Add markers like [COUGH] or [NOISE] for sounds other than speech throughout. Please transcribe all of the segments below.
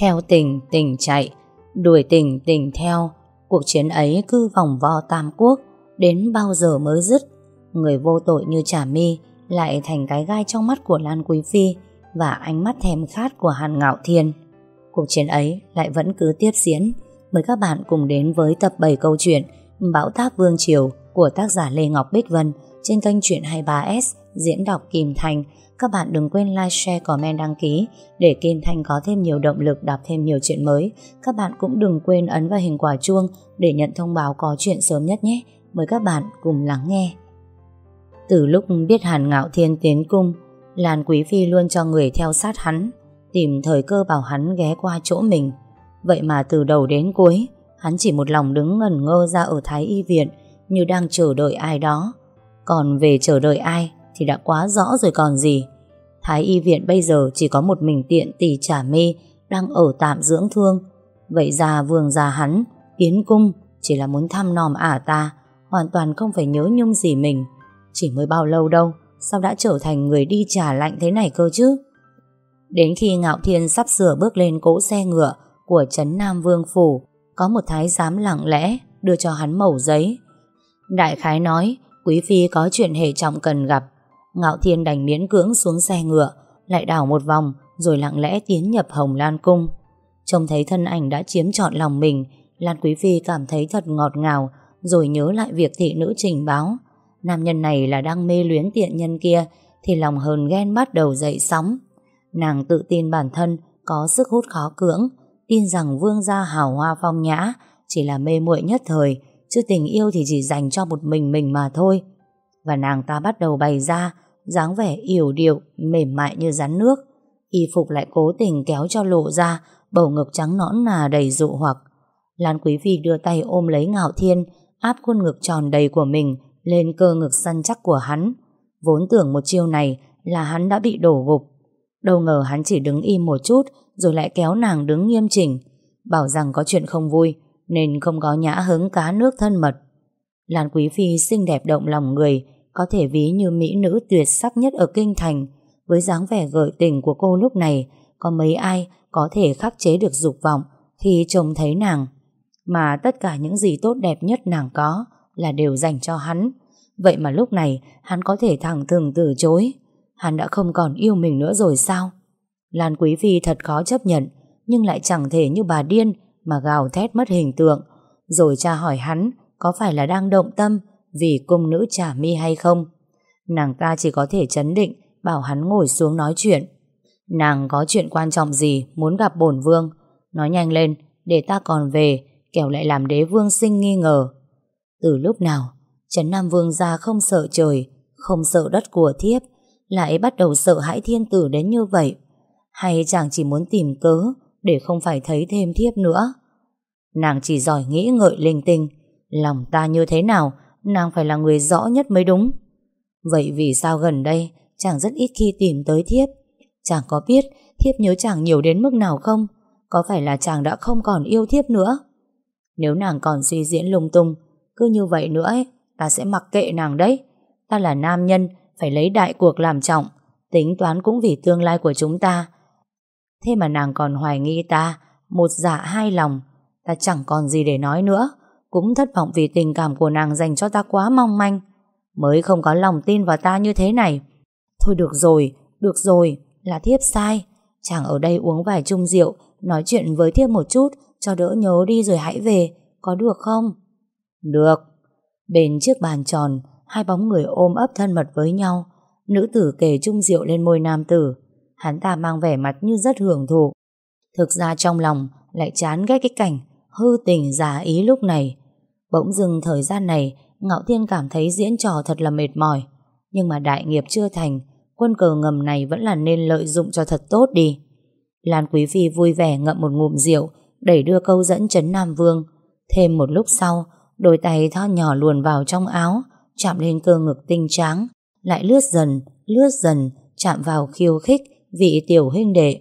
Theo tình, tình chạy, đuổi tình, tình theo. Cuộc chiến ấy cứ vòng vo tam quốc, đến bao giờ mới dứt. Người vô tội như Trà My lại thành cái gai trong mắt của Lan Quý Phi và ánh mắt thèm khát của Hàn Ngạo Thiên. Cuộc chiến ấy lại vẫn cứ tiếp diễn. Mời các bạn cùng đến với tập 7 câu chuyện Bão táp Vương Triều của tác giả Lê Ngọc Bích Vân trên kênh Chuyện 23S diễn đọc Kim Thành. Các bạn đừng quên like, share, comment, đăng ký để Kim Thành có thêm nhiều động lực đọc thêm nhiều chuyện mới. Các bạn cũng đừng quên ấn vào hình quả chuông để nhận thông báo có chuyện sớm nhất nhé. Mời các bạn cùng lắng nghe. Từ lúc biết Hàn Ngạo Thiên tiến cung, Lan Quý Phi luôn cho người theo sát hắn, tìm thời cơ bảo hắn ghé qua chỗ mình. Vậy mà từ đầu đến cuối, hắn chỉ một lòng đứng ngẩn ngơ ra ở Thái Y Viện như đang chờ đợi ai đó. Còn về chờ đợi ai thì đã quá rõ rồi còn gì. Thái Y Viện bây giờ chỉ có một mình tiện tỷ trả mê đang ở tạm dưỡng thương. Vậy ra vương gia hắn, yến cung chỉ là muốn thăm nòm ả ta, hoàn toàn không phải nhớ nhung gì mình. Chỉ mới bao lâu đâu, sao đã trở thành người đi trả lạnh thế này cơ chứ? Đến khi Ngạo Thiên sắp sửa bước lên cỗ xe ngựa của Trấn Nam Vương Phủ, có một thái giám lặng lẽ đưa cho hắn mẩu giấy. Đại khái nói, Quý Phi có chuyện hệ trọng cần gặp. Ngạo Thiên đành miễn cưỡng xuống xe ngựa, lại đảo một vòng, rồi lặng lẽ tiến nhập Hồng Lan Cung. Trông thấy thân ảnh đã chiếm trọn lòng mình, Lan Quý Phi cảm thấy thật ngọt ngào, rồi nhớ lại việc thị nữ trình báo. Nam nhân này là đang mê luyến tiện nhân kia, thì lòng hờn ghen bắt đầu dậy sóng. Nàng tự tin bản thân, có sức hút khó cưỡng, tin rằng vương gia hào hoa phong nhã chỉ là mê muội nhất thời, chứ tình yêu thì chỉ dành cho một mình mình mà thôi. Và nàng ta bắt đầu bày ra dáng vẻ yểu điệu, mềm mại như rắn nước. Y phục lại cố tình kéo cho lộ ra bầu ngực trắng nõn nà đầy dụ hoặc. Lan Quý Phi đưa tay ôm lấy Ngạo Thiên, áp khuôn ngực tròn đầy của mình lên cơ ngực săn chắc của hắn. Vốn tưởng một chiêu này là hắn đã bị đổ gục. Đâu ngờ hắn chỉ đứng im một chút rồi lại kéo nàng đứng nghiêm chỉnh. Bảo rằng có chuyện không vui nên không có nhã hứng cá nước thân mật. Lan Quý Phi xinh đẹp động lòng người có thể ví như mỹ nữ tuyệt sắc nhất ở kinh thành. Với dáng vẻ gợi tình của cô lúc này có mấy ai có thể khắc chế được dục vọng khi trông thấy nàng. Mà tất cả những gì tốt đẹp nhất nàng có là đều dành cho hắn. Vậy mà lúc này hắn có thể thẳng thừng từ chối. Hắn đã không còn yêu mình nữa rồi sao? Lan Quý Phi thật khó chấp nhận, nhưng lại chẳng thể như bà điên mà gào thét mất hình tượng. Rồi cha hỏi hắn có phải là đang động tâm vì cung nữ trả mi hay không? Nàng ta chỉ có thể chấn định bảo hắn ngồi xuống nói chuyện. Nàng có chuyện quan trọng gì muốn gặp bổn vương? Nói nhanh lên, để ta còn về, kẻo lại làm đế vương sinh nghi ngờ. Từ lúc nào, Trấn Nam Vương ra không sợ trời, không sợ đất của thiếp, lại bắt đầu sợ hãi thiên tử đến như vậy? Hay chàng chỉ muốn tìm cớ để không phải thấy thêm thiếp nữa? Nàng chỉ giỏi nghĩ ngợi linh tinh, lòng ta như thế nào, nàng phải là người rõ nhất mới đúng. Vậy vì sao gần đây chàng rất ít khi tìm tới thiếp? Chàng có biết thiếp nhớ chàng nhiều đến mức nào không? Có phải là chàng đã không còn yêu thiếp nữa? Nếu nàng còn suy diễn lung tung, cứ như vậy nữa ấy, ta sẽ mặc kệ nàng đấy. Ta là nam nhân, phải lấy đại cuộc làm trọng, tính toán cũng vì tương lai của chúng ta. Thế mà nàng còn hoài nghi ta, một dạ hai lòng, ta chẳng còn gì để nói nữa, cũng thất vọng vì tình cảm của nàng dành cho ta quá mong manh, mới không có lòng tin vào ta như thế này. Thôi được rồi, được rồi, là thiếp sai, chàng ở đây uống vài chung rượu, nói chuyện với thiếp một chút, cho đỡ nhớ đi rồi hãy về, có được không? Được. Bên chiếc bàn tròn, hai bóng người ôm ấp thân mật với nhau. Nữ tử kề chung rượu lên môi nam tử. Hắn ta mang vẻ mặt như rất hưởng thụ. Thực ra trong lòng lại chán ghét cái cảnh hư tình giả ý lúc này. Bỗng dừng thời gian này, Ngạo Thiên cảm thấy diễn trò thật là mệt mỏi. Nhưng mà đại nghiệp chưa thành, quân cờ ngầm này vẫn là nên lợi dụng cho thật tốt đi. Lan Quý Phi vui vẻ ngậm một ngụm rượu, đẩy đưa câu dẫn Trấn Nam Vương. Thêm một lúc sau, đôi tay thon nhỏ luồn vào trong áo, chạm lên cơ ngực tinh tráng, lại lướt dần, lướt dần, chạm vào khiêu khích vị tiểu huynh đệ.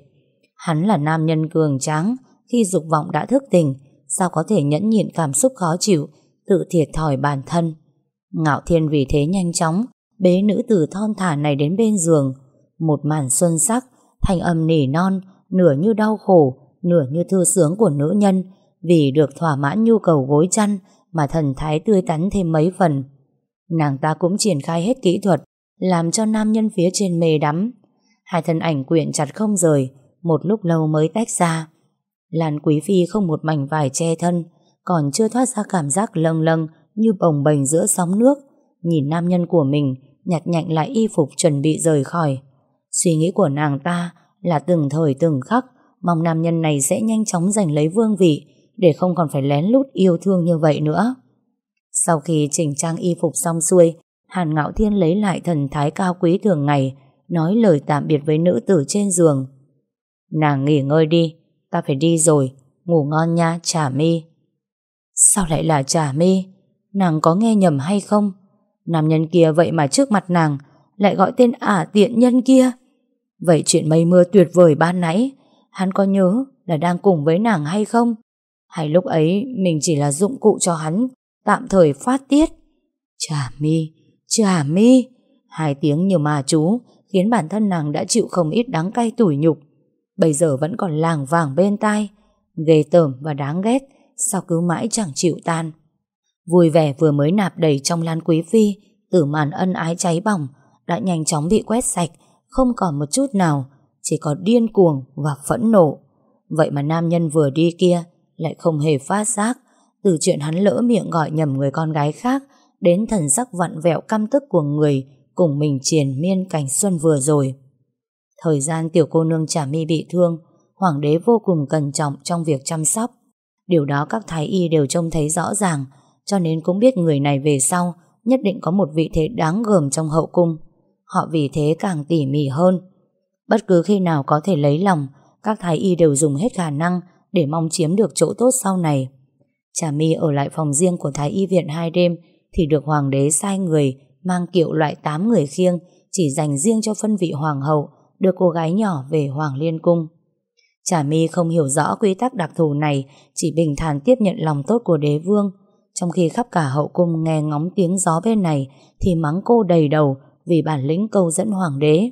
Hắn là nam nhân cường tráng, khi dục vọng đã thức tỉnh, sao có thể nhẫn nhịn cảm xúc khó chịu, tự thiệt thòi bản thân. Ngạo Thiên vì thế nhanh chóng, bế nữ tử thon thả này đến bên giường. Một màn xuân sắc, thanh âm nỉ non, nửa như đau khổ, nửa như thư sướng của nữ nhân vì được thỏa mãn nhu cầu gối chăn mà thần thái tươi tắn thêm mấy phần. Nàng ta cũng triển khai hết kỹ thuật làm cho nam nhân phía trên mê đắm. Hai thân ảnh quyện chặt không rời một lúc lâu mới tách ra. Lan Quý Phi không một mảnh vải che thân còn chưa thoát ra cảm giác lâng lâng như bồng bềnh giữa sóng nước nhìn nam nhân của mình nhặt nhạnh lại y phục chuẩn bị rời khỏi. Suy nghĩ của nàng ta là từng thời từng khắc mong nam nhân này sẽ nhanh chóng giành lấy vương vị để không còn phải lén lút yêu thương như vậy nữa. Sau khi chỉnh trang y phục xong xuôi, Hàn Ngạo Thiên lấy lại thần thái cao quý thường ngày, nói lời tạm biệt với nữ tử trên giường. Nàng nghỉ ngơi đi, ta phải đi rồi, ngủ ngon nha, Trà Mi. Sao lại là Trà Mi? Nàng có nghe nhầm hay không? Nam nhân kia vậy mà trước mặt nàng lại gọi tên ả tiện nhân kia. Vậy chuyện mây mưa tuyệt vời ban nãy, hắn có nhớ là đang cùng với nàng hay không? Hay lúc ấy mình chỉ là dụng cụ cho hắn tạm thời phát tiết? Trà mi, trà mi, hai tiếng như mà chú khiến bản thân nàng đã chịu không ít đắng cay tủi nhục. Bây giờ vẫn còn làng vàng bên tai, ghê tởm và đáng ghét, sao cứ mãi chẳng chịu tan. Vui vẻ vừa mới nạp đầy trong lan quý phi, tử màn ân ái cháy bỏng, đã nhanh chóng bị quét sạch, không còn một chút nào, chỉ có điên cuồng và phẫn nộ. Vậy mà nam nhân vừa đi kia lại không hề phát giác, từ chuyện hắn lỡ miệng gọi nhầm người con gái khác đến thần sắc vặn vẹo căm tức của người cùng mình triền miên cảnh xuân vừa rồi. Thời gian tiểu cô nương trả mi bị thương, hoàng đế vô cùng cẩn trọng trong việc chăm sóc. Điều đó các thái y đều trông thấy rõ ràng, cho nên cũng biết người này về sau nhất định có một vị thế đáng gờm trong hậu cung. Họ vì thế càng tỉ mỉ hơn. Bất cứ khi nào có thể lấy lòng, các thái y đều dùng hết khả năng để mong chiếm được chỗ tốt sau này. Trà My ở lại phòng riêng của thái y viện hai đêm thì được hoàng đế sai người mang kiệu loại 8 người khiêng chỉ dành riêng cho phân vị hoàng hậu đưa cô gái nhỏ về Hoàng Liên Cung. Trà My không hiểu rõ quy tắc đặc thù này chỉ bình thản tiếp nhận lòng tốt của đế vương trong khi khắp cả hậu cung nghe ngóng tiếng gió bên này thì mắng cô đầy đầu vì bản lĩnh câu dẫn hoàng đế.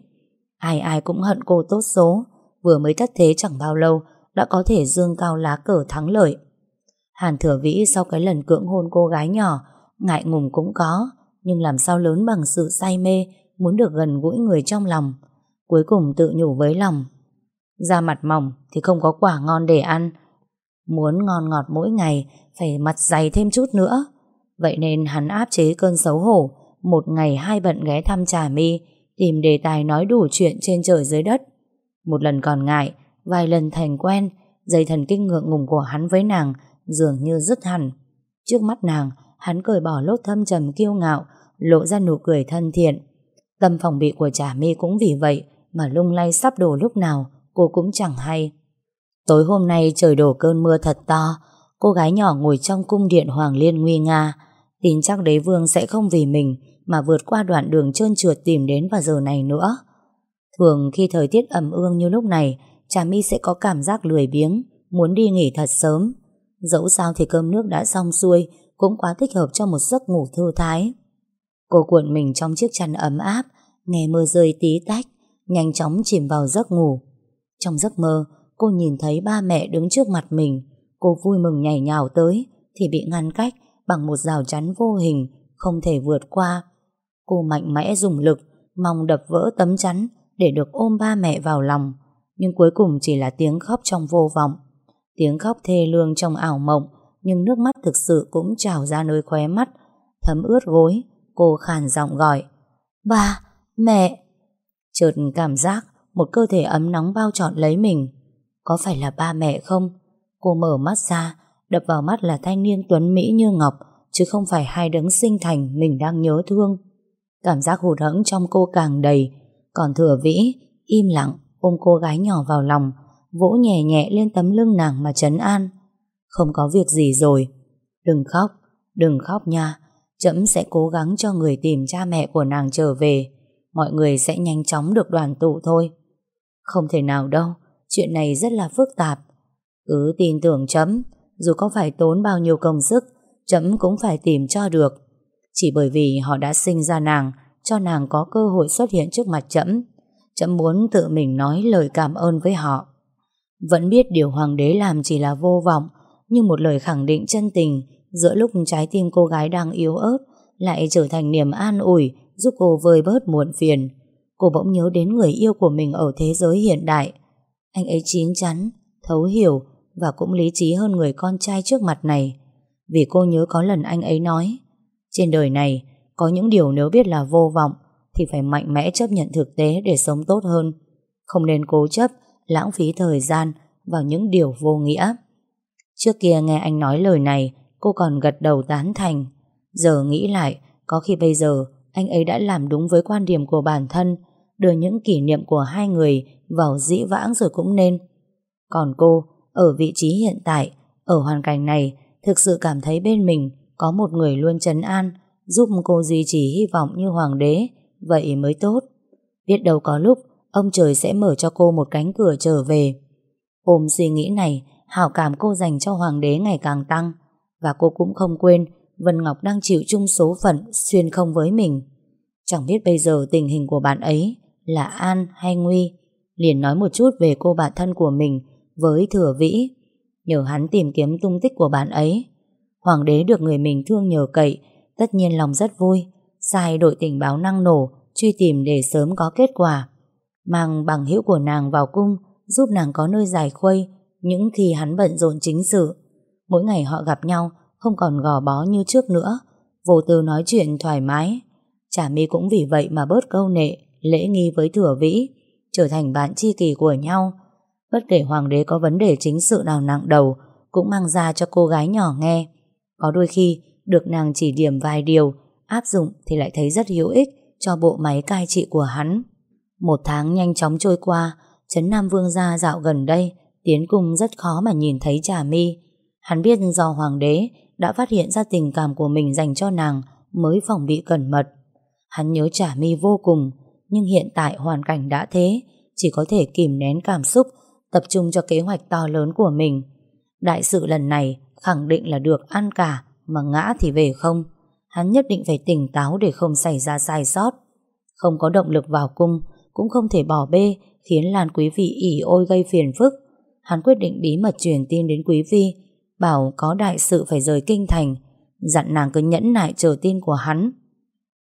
Ai ai cũng hận cô tốt số, vừa mới thất thế chẳng bao lâu đã có thể dương cao lá cờ thắng lợi. Hàn thừa vĩ sau cái lần cưỡng hôn cô gái nhỏ, ngại ngùng cũng có, nhưng làm sao lớn bằng sự say mê, muốn được gần gũi người trong lòng. Cuối cùng tự nhủ với lòng. Da mặt mỏng thì không có quả ngon để ăn. Muốn ngon ngọt mỗi ngày, phải mặt dày thêm chút nữa. Vậy nên hắn áp chế cơn xấu hổ, một ngày hai bận ghé thăm trà mi, tìm đề tài nói đủ chuyện trên trời dưới đất. Một lần còn ngại, vài lần thành quen, dây thần kinh ngượng ngùng của hắn với nàng dường như dứt hẳn. Trước mắt nàng, hắn cởi bỏ lốt thâm trầm kiêu ngạo, lộ ra nụ cười thân thiện. Tâm phòng bị của trà mi cũng vì vậy mà lung lay sắp đổ lúc nào, cô cũng chẳng hay. Tối hôm nay trời đổ cơn mưa thật to, cô gái nhỏ ngồi trong cung điện Hoàng Liên nguy nga, tin chắc đế vương sẽ không vì mình mà vượt qua đoạn đường trơn trượt tìm đến vào giờ này nữa. Thường khi thời tiết ẩm ương như lúc này, Trà My sẽ có cảm giác lười biếng, muốn đi nghỉ thật sớm. Dẫu sao thì cơm nước đã xong xuôi, cũng quá thích hợp cho một giấc ngủ thư thái. Cô cuộn mình trong chiếc chăn ấm áp, nghe mưa rơi tí tách, nhanh chóng chìm vào giấc ngủ. Trong giấc mơ, cô nhìn thấy ba mẹ đứng trước mặt mình. Cô vui mừng nhảy nhào tới, thì bị ngăn cách bằng một rào chắn vô hình, không thể vượt qua. Cô mạnh mẽ dùng lực, mong đập vỡ tấm chắn để được ôm ba mẹ vào lòng. Nhưng cuối cùng chỉ là tiếng khóc trong vô vọng. Tiếng khóc thê lương trong ảo mộng, nhưng nước mắt thực sự cũng trào ra nơi khóe mắt, thấm ướt gối. Cô khàn giọng gọi, Ba, mẹ. Chợt cảm giác một cơ thể ấm nóng bao trọn lấy mình. Có phải là ba mẹ không? Cô mở mắt ra, đập vào mắt là thanh niên tuấn Mỹ như Ngọc, chứ không phải hai đấng sinh thành mình đang nhớ thương. Cảm giác hụt hẫng trong cô càng đầy, còn thừa vĩ, im lặng, ôm cô gái nhỏ vào lòng, vỗ nhẹ nhẹ lên tấm lưng nàng mà trấn an. Không có việc gì rồi. Đừng khóc, đừng khóc nha. Chấm sẽ cố gắng cho người tìm cha mẹ của nàng trở về. Mọi người sẽ nhanh chóng được đoàn tụ thôi. Không thể nào đâu, chuyện này rất là phức tạp. Cứ tin tưởng chấm, dù có phải tốn bao nhiêu công sức, chấm cũng phải tìm cho được. Chỉ bởi vì họ đã sinh ra nàng, cho nàng có cơ hội xuất hiện trước mặt chấm. Chấm muốn tự mình nói lời cảm ơn với họ. Vẫn biết điều hoàng đế làm chỉ là vô vọng, nhưng một lời khẳng định chân tình giữa lúc trái tim cô gái đang yếu ớt lại trở thành niềm an ủi giúp cô vơi bớt muộn phiền. Cô bỗng nhớ đến người yêu của mình ở thế giới hiện đại. Anh ấy chín chắn, thấu hiểu và cũng lý trí hơn người con trai trước mặt này. Vì cô nhớ có lần anh ấy nói Trên đời này Có những điều nếu biết là vô vọng Thì phải mạnh mẽ chấp nhận thực tế để sống tốt hơn Không nên cố chấp Lãng phí thời gian Vào những điều vô nghĩa Trước kia nghe anh nói lời này Cô còn gật đầu tán thành Giờ nghĩ lại Có khi bây giờ anh ấy đã làm đúng với quan điểm của bản thân Đưa những kỷ niệm của hai người Vào dĩ vãng rồi cũng nên Còn cô Ở vị trí hiện tại Ở hoàn cảnh này thực sự cảm thấy bên mình có một người luôn trấn an, giúp cô duy trì hy vọng như hoàng đế, vậy mới tốt. Biết đâu có lúc ông trời sẽ mở cho cô một cánh cửa trở về. Ôm suy nghĩ này, hảo cảm cô dành cho hoàng đế ngày càng tăng, và cô cũng không quên Vân Ngọc đang chịu chung số phận xuyên không với mình. Chẳng biết bây giờ tình hình của bạn ấy là an hay nguy, liền nói một chút về cô bạn thân của mình với Thừa Vĩ nhờ hắn tìm kiếm tung tích của bạn ấy. Hoàng đế được người mình thương nhờ cậy, tất nhiên lòng rất vui, sai đội tình báo năng nổ, truy tìm để sớm có kết quả. Mang bằng hữu của nàng vào cung, giúp nàng có nơi giải khuây, những khi hắn bận rộn chính sự. Mỗi ngày họ gặp nhau, không còn gò bó như trước nữa, vô tư nói chuyện thoải mái. Chả mi cũng vì vậy mà bớt câu nệ, lễ nghi với thừa vĩ, trở thành bạn tri kỷ của nhau, Bất kể hoàng đế có vấn đề chính sự nào nặng đầu Cũng mang ra cho cô gái nhỏ nghe. Có đôi khi Được nàng chỉ điểm vài điều Áp dụng thì lại thấy rất hữu ích Cho bộ máy cai trị của hắn. Một tháng nhanh chóng trôi qua Trấn Nam Vương gia dạo gần đây Tiến cung rất khó mà nhìn thấy trà mi. Hắn biết do hoàng đế Đã phát hiện ra tình cảm của mình dành cho nàng Mới phòng bị cẩn mật. Hắn nhớ trà mi vô cùng nhưng hiện tại hoàn cảnh đã thế Chỉ có thể kìm nén cảm xúc tập trung cho kế hoạch to lớn của mình. Đại sự lần này khẳng định là được ăn cả, mà ngã thì về không. Hắn nhất định phải tỉnh táo để không xảy ra sai sót. Không có động lực vào cung, cũng không thể bỏ bê, khiến Lan Quý vị ỉ ôi gây phiền phức. Hắn quyết định bí mật truyền tin đến Quý vi bảo có đại sự phải rời kinh thành, dặn nàng cứ nhẫn nại chờ tin của hắn.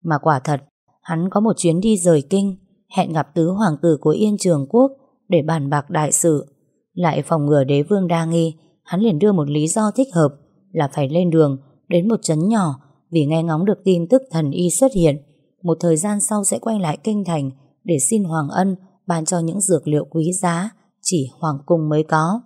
Mà quả thật, hắn có một chuyến đi rời kinh, hẹn gặp tứ hoàng tử của Yên Trường Quốc, để bàn bạc đại sự. Lại phòng ngừa đế vương đa nghi, hắn liền đưa một lý do thích hợp là phải lên đường đến một trấn nhỏ vì nghe ngóng được tin tức thần y xuất hiện. Một thời gian sau sẽ quay lại kinh thành để xin Hoàng Ân ban cho những dược liệu quý giá chỉ Hoàng Cung mới có.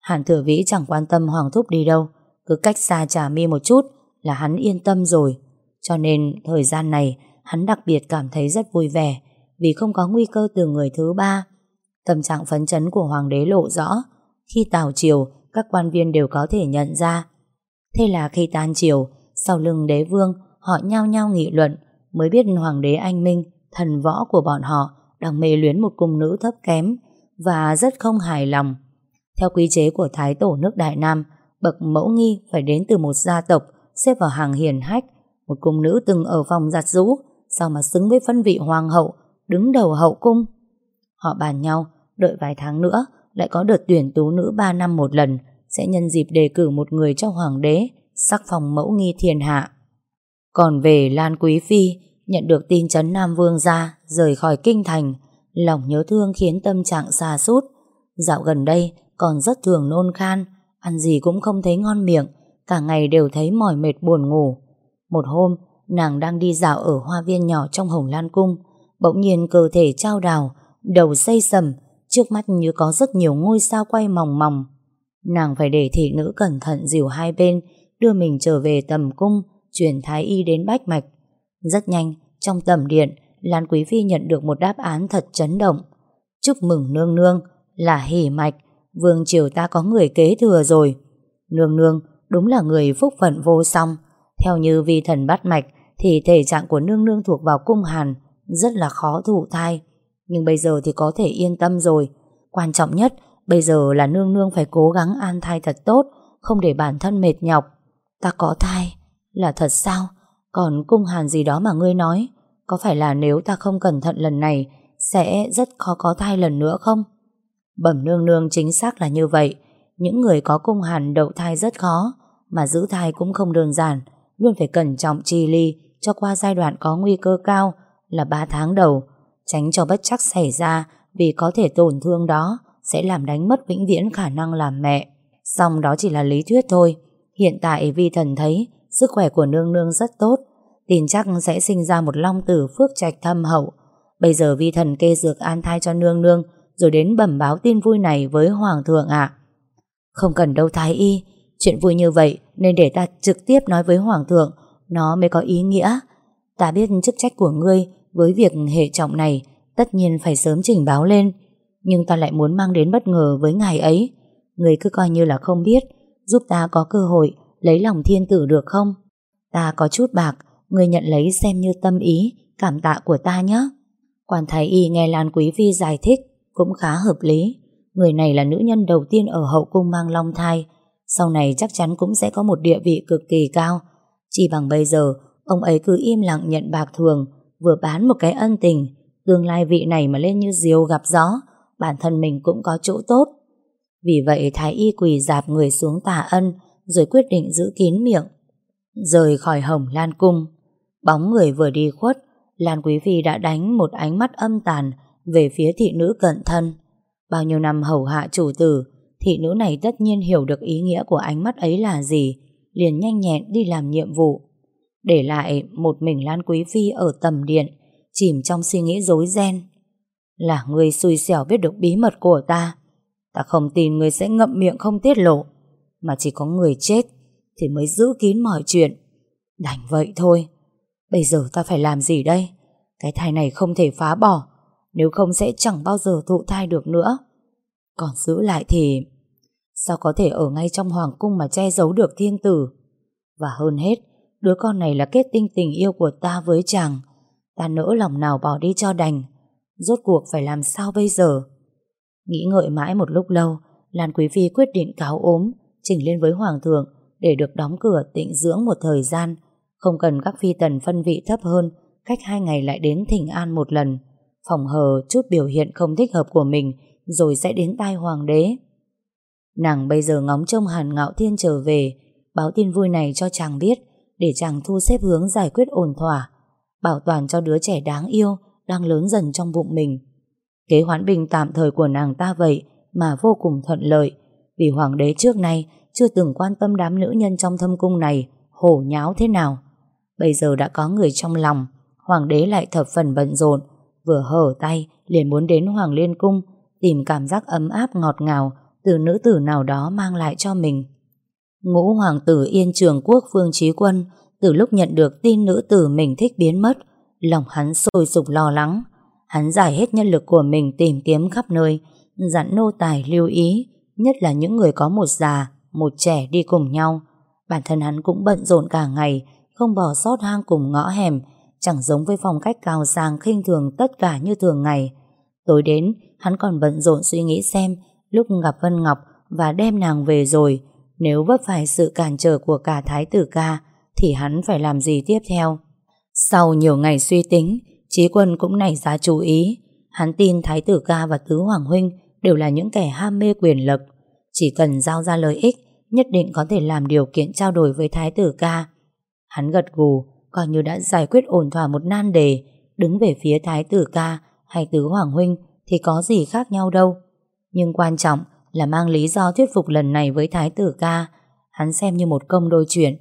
Hàn Thừa Vĩ chẳng quan tâm Hoàng Thúc đi đâu, cứ cách xa trà mi một chút là hắn yên tâm rồi. Cho nên thời gian này hắn đặc biệt cảm thấy rất vui vẻ, vì không có nguy cơ từ người thứ ba. Tâm trạng phấn chấn của hoàng đế lộ rõ. Khi tào triều, Các quan viên đều có thể nhận ra. Thế là khi tan triều, Sau lưng đế vương, Họ nhao nhao nghị luận, Mới biết hoàng đế anh minh, Thần võ của bọn họ, Đang mê luyến một cung nữ thấp kém Và rất không hài lòng. Theo quy chế của Thái Tổ nước Đại Nam, Bậc mẫu nghi phải đến từ một gia tộc Xếp vào hàng hiền hách, Một cung nữ từng ở phòng giặt rũ Sao mà xứng với phân vị hoàng hậu, Đứng đầu hậu cung? Họ bàn nhau, Đợi vài tháng nữa, Lại có đợt tuyển tú nữ 3 năm một lần, Sẽ nhân dịp đề cử một người cho hoàng đế, Sắc phòng mẫu nghi thiên hạ. Còn về Lan Quý Phi, Nhận được tin chấn Nam Vương ra, Rời khỏi kinh thành, Lòng nhớ thương khiến tâm trạng xa sút. Dạo gần đây, còn rất thường nôn khan, Ăn gì cũng không thấy ngon miệng, Cả ngày đều thấy mỏi mệt buồn ngủ. Một hôm Nàng đang đi dạo ở hoa viên nhỏ trong Hồng Lan Cung Bỗng nhiên cơ thể trao đảo, Đầu xây sầm Trước mắt như có rất nhiều ngôi sao quay mòng mòng. Nàng phải để thị nữ cẩn thận dìu hai bên Đưa mình trở về tầm cung Chuyển thái y đến bách mạch. Rất nhanh Trong tầm điện Lan Quý Phi nhận được một đáp án thật chấn động. Chúc mừng nương nương Là hỉ mạch Vương triều ta có người kế thừa rồi. Nương nương đúng là người phúc phận vô song. Theo như vi thần bắt mạch thì thể trạng của nương nương thuộc vào cung hàn Rất là khó thụ thai. Nhưng bây giờ thì có thể yên tâm rồi. Quan trọng nhất Bây giờ là nương nương phải cố gắng an thai thật tốt Không để bản thân mệt nhọc. Ta có thai Là thật sao? Còn cung hàn gì đó mà ngươi nói Có phải là nếu ta không cẩn thận lần này Sẽ rất khó có thai lần nữa không? Bẩm nương nương chính xác là như vậy. Những người có cung hàn đậu thai rất khó, mà giữ thai cũng không đơn giản, luôn phải cẩn trọng chi ly cho qua giai đoạn có nguy cơ cao là 3 tháng đầu, tránh cho bất chắc xảy ra vì có thể tổn thương đó sẽ làm đánh mất vĩnh viễn khả năng làm mẹ. Xong đó chỉ là lý thuyết thôi. Hiện tại vi thần thấy sức khỏe của nương nương rất tốt, tin chắc sẽ sinh ra một long tử phước trạch thâm hậu. Bây giờ vi thần kê dược an thai cho nương nương rồi đến bẩm báo tin vui này với hoàng thượng ạ. Không cần đâu thái y, chuyện vui như vậy nên để ta trực tiếp nói với hoàng thượng, nó mới có ý nghĩa. Ta biết chức trách của ngươi với việc hệ trọng này tất nhiên phải sớm trình báo lên, nhưng ta lại muốn mang đến bất ngờ với ngài ấy. Ngươi cứ coi như là không biết, giúp ta có cơ hội lấy lòng thiên tử được không? Ta có chút bạc, ngươi nhận lấy xem như tâm ý, cảm tạ của ta nhé. Quan thái y nghe Lan Quý Phi giải thích cũng khá hợp lý. Người này là nữ nhân đầu tiên ở hậu cung mang long thai, sau này chắc chắn cũng sẽ có một địa vị cực kỳ cao. Chỉ bằng bây giờ, ông ấy cứ im lặng nhận bạc thường, vừa bán một cái ân tình, tương lai vị này mà lên như diều gặp gió, bản thân mình cũng có chỗ tốt. Vì vậy Thái Y quỳ dạp người xuống tà ân, rồi quyết định giữ kín miệng. Rời khỏi hồng Lan Cung, bóng người vừa đi khuất, Lan Quý Phi đã đánh một ánh mắt âm tàn về phía thị nữ cận thân. Bao nhiêu năm hầu hạ chủ tử, thị nữ này tất nhiên hiểu được ý nghĩa của ánh mắt ấy là gì, liền nhanh nhẹn đi làm nhiệm vụ. Để lại một mình Lan Quý Phi ở tầm điện, chìm trong suy nghĩ rối ren. Là người xui xẻo biết được bí mật của ta. Ta không tin người sẽ ngậm miệng không tiết lộ, mà chỉ có người chết thì mới giữ kín mọi chuyện. Đành vậy thôi. Bây giờ ta phải làm gì đây? Cái thai này không thể phá bỏ, nếu không sẽ chẳng bao giờ thụ thai được nữa. Còn giữ lại thì... Sao có thể ở ngay trong hoàng cung mà che giấu được thiên tử? Và hơn hết, đứa con này là kết tinh tình yêu của ta với chàng. Ta nỡ lòng nào bỏ đi cho đành. Rốt cuộc phải làm sao bây giờ? Nghĩ ngợi mãi một lúc lâu, Lan Quý Phi quyết định cáo ốm, chỉnh lên với Hoàng thượng để được đóng cửa tịnh dưỡng một thời gian, không cần các phi tần phân vị thấp hơn, cách hai ngày lại đến thỉnh an một lần, phòng hờ chút biểu hiện không thích hợp của mình rồi sẽ đến tai hoàng đế. Nàng bây giờ ngóng trông Hàn Ngạo Thiên trở về, báo tin vui này cho chàng biết, để chàng thu xếp hướng giải quyết ổn thỏa, bảo toàn cho đứa trẻ đáng yêu đang lớn dần trong bụng mình. Kế hoãn bình tạm thời của nàng ta vậy mà vô cùng thuận lợi, vì hoàng đế trước nay chưa từng quan tâm đám nữ nhân trong thâm cung này hổ nháo thế nào. Bây giờ đã có người trong lòng, hoàng đế lại thập phần bận rộn, vừa hở tay liền muốn đến Hoàng Liên Cung tìm cảm giác ấm áp ngọt ngào từ nữ tử nào đó mang lại cho mình. Ngũ hoàng tử Yên Trường Quốc Phương Trí Quân từ lúc nhận được tin nữ tử mình thích biến mất, lòng hắn sôi sục lo lắng. Hắn giải hết nhân lực của mình tìm kiếm khắp nơi, dặn nô tài lưu ý, nhất là những người có một già, một trẻ đi cùng nhau. Bản thân hắn cũng bận rộn cả ngày, không bỏ sót hang cùng ngõ hẻm, chẳng giống với phong cách cao sang khinh thường tất cả như thường ngày. Tối đến, hắn còn bận rộn suy nghĩ xem lúc gặp Vân Ngọc và đem nàng về rồi, nếu vấp phải sự cản trở của cả thái tử ca, thì hắn phải làm gì tiếp theo? Sau nhiều ngày suy tính, trí quân cũng nảy ra chú ý. Hắn tin thái tử ca và tứ hoàng huynh đều là những kẻ ham mê quyền lực. Chỉ cần giao ra lợi ích, nhất định có thể làm điều kiện trao đổi với thái tử ca. Hắn gật gù, coi như đã giải quyết ổn thỏa một nan đề, đứng về phía thái tử ca hay tứ hoàng huynh thì có gì khác nhau đâu. Nhưng quan trọng là mang lý do thuyết phục lần này với thái tử ca, hắn xem như một công đôi chuyện.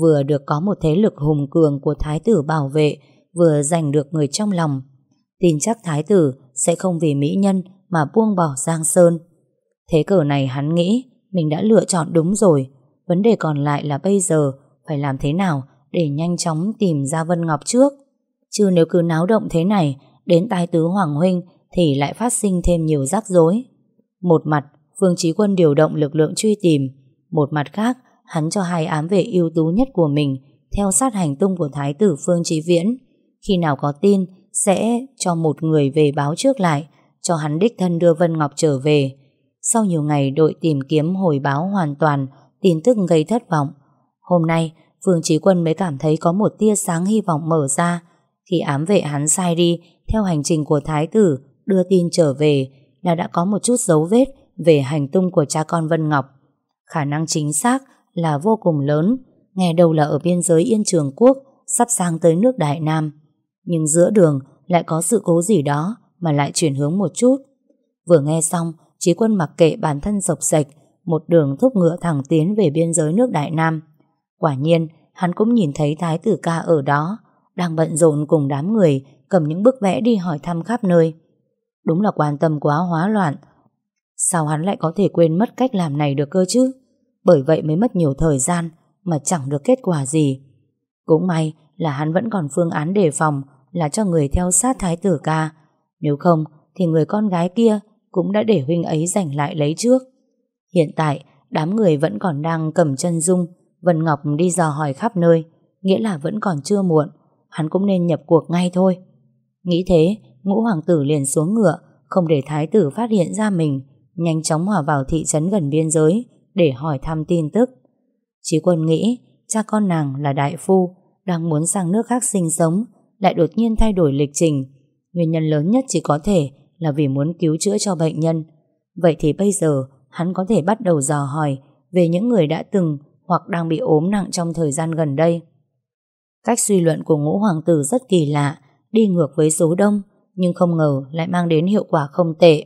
Vừa được có một thế lực hùng cường của thái tử bảo vệ, vừa giành được người trong lòng. Tin chắc thái tử sẽ không vì mỹ nhân mà buông bỏ Giang Sơn. Thế cờ này hắn nghĩ mình đã lựa chọn đúng rồi. Vấn đề còn lại là bây giờ phải làm thế nào để nhanh chóng tìm ra Vân Ngọc trước. Chứ nếu cứ náo động thế này, đến tai tứ Hoàng Huynh thì lại phát sinh thêm nhiều rắc rối. Một mặt, Phương Chí Quân điều động lực lượng truy tìm. Một mặt khác, hắn cho hai ám vệ ưu tú nhất của mình theo sát hành tung của Thái tử Phương Chí Viễn. Khi nào có tin, sẽ cho một người về báo trước lại, cho hắn đích thân đưa Vân Ngọc trở về. Sau nhiều ngày đội tìm kiếm hồi báo hoàn toàn, tin tức gây thất vọng. Hôm nay, Phương Chí Quân mới cảm thấy có một tia sáng hy vọng mở ra khi ám vệ hắn sai đi theo hành trình của Thái tử đưa tin trở về là đã có một chút dấu vết về hành tung của cha con Vân Ngọc. Khả năng chính xác là vô cùng lớn, nghe đầu là ở biên giới Yên Trường Quốc, sắp sang tới nước Đại Nam. Nhưng giữa đường lại có sự cố gì đó mà lại chuyển hướng một chút. Vừa nghe xong, Chí quân mặc kệ bản thân sộc sạch, một đường thúc ngựa thẳng tiến về biên giới nước Đại Nam. Quả nhiên, hắn cũng nhìn thấy Thái tử ca ở đó, đang bận rộn cùng đám người cầm những bức vẽ đi hỏi thăm khắp nơi. Đúng là quan tâm quá hóa loạn. Sao hắn lại có thể quên mất cách làm này được cơ chứ? Bởi vậy mới mất nhiều thời gian mà chẳng được kết quả gì. Cũng may là hắn vẫn còn phương án đề phòng là cho người theo sát thái tử ca. Nếu không thì người con gái kia cũng đã để huynh ấy giành lại lấy trước. Hiện tại đám người vẫn còn đang cầm chân dung Vân Ngọc đi dò hỏi khắp nơi nghĩa là vẫn còn chưa muộn hắn cũng nên nhập cuộc ngay thôi. Nghĩ thế, ngũ hoàng tử liền xuống ngựa, không để thái tử phát hiện ra mình, nhanh chóng hòa vào thị trấn gần biên giới để hỏi thăm tin tức. Chí quân nghĩ, cha con nàng là đại phu, đang muốn sang nước khác sinh sống, lại đột nhiên thay đổi lịch trình. Nguyên nhân lớn nhất chỉ có thể là vì muốn cứu chữa cho bệnh nhân. Vậy thì bây giờ, hắn có thể bắt đầu dò hỏi về những người đã từng hoặc đang bị ốm nặng trong thời gian gần đây. Cách suy luận của ngũ hoàng tử rất kỳ lạ, đi ngược với số đông, nhưng không ngờ lại mang đến hiệu quả không tệ.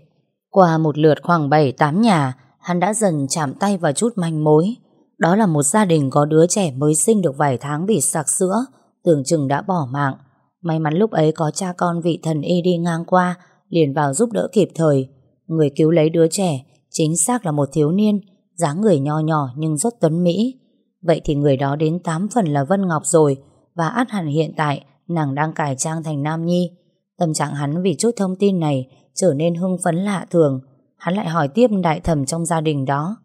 Qua một lượt khoảng 7-8 nhà, hắn đã dần chạm tay vào chút manh mối. Đó là một gia đình có đứa trẻ mới sinh được vài tháng bị sặc sữa, tưởng chừng đã bỏ mạng. May mắn lúc ấy có cha con vị thần y đi ngang qua, liền vào giúp đỡ kịp thời. Người cứu lấy đứa trẻ, chính xác là một thiếu niên, dáng người nho nhỏ nhưng rất tuấn mỹ. Vậy thì người đó đến 8 phần là Vân Ngọc rồi, và át hẳn hiện tại nàng đang cải trang thành Nam Nhi. Tâm trạng hắn vì chút thông tin này trở nên hưng phấn lạ thường. Hắn lại hỏi tiếp đại thẩm trong gia đình đó.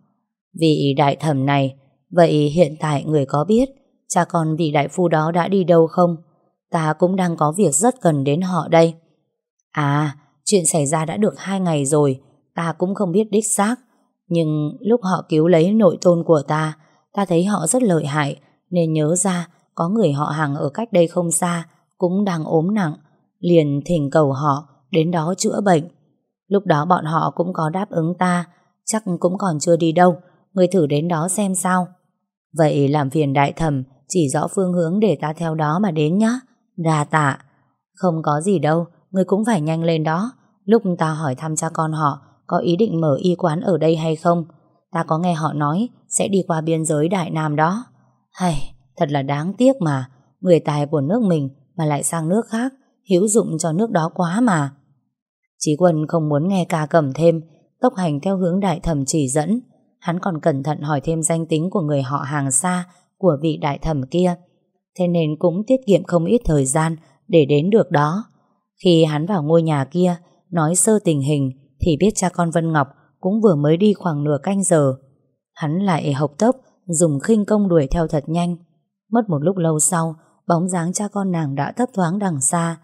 Vị đại thẩm này, vậy hiện tại người có biết cha con vị đại phu đó đã đi đâu không? Ta cũng đang có việc rất cần đến họ đây. À, chuyện xảy ra đã được hai ngày rồi, ta cũng không biết đích xác. Nhưng lúc họ cứu lấy nội tôn của ta, ta thấy họ rất lợi hại, nên nhớ ra có người họ hàng ở cách đây không xa cũng đang ốm nặng, liền thỉnh cầu họ đến đó chữa bệnh. Lúc đó bọn họ cũng có đáp ứng ta, chắc cũng còn chưa đi đâu, người thử đến đó xem sao. Vậy làm phiền đại thẩm chỉ rõ phương hướng để ta theo đó mà đến nhá. Đà tạ. Không có gì đâu, người cũng phải nhanh lên đó. Lúc ta hỏi thăm cha con họ có ý định mở y quán ở đây hay không. Ta có nghe họ nói sẽ đi qua biên giới Đại Nam đó. Hay, Thật là đáng tiếc mà Người tài của nước mình mà lại sang nước khác Hữu dụng cho nước đó quá mà. Chí quân không muốn nghe ca cầm thêm Tốc hành theo hướng đại thẩm chỉ dẫn. Hắn còn cẩn thận hỏi thêm danh tính Của người họ hàng xa Của vị đại thẩm kia. Thế nên cũng tiết kiệm không ít thời gian Để đến được đó. Khi hắn vào ngôi nhà kia Nói sơ tình hình Thì biết cha con Vân Ngọc Cũng vừa mới đi khoảng nửa canh giờ. Hắn lại học tốc Dùng khinh công đuổi theo thật nhanh. Mất một lúc lâu sau, bóng dáng cha con nàng đã thấp thoáng đằng xa.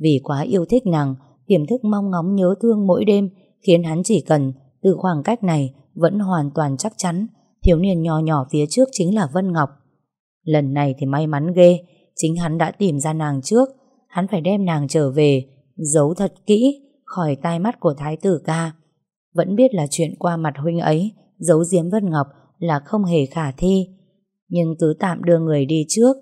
Vì quá yêu thích nàng, tiềm thức mong ngóng nhớ thương mỗi đêm, khiến hắn chỉ cần từ khoảng cách này vẫn hoàn toàn chắc chắn thiếu niên nhỏ nhỏ phía trước chính là Vân Ngọc. Lần này thì may mắn ghê, chính hắn đã tìm ra nàng trước, hắn phải đem nàng trở về, giấu thật kỹ khỏi tai mắt của Thái tử ca. Vẫn biết là chuyện qua mặt huynh ấy, giấu giếm Vân Ngọc là không hề khả thi, nhưng cứ tạm đưa người đi trước,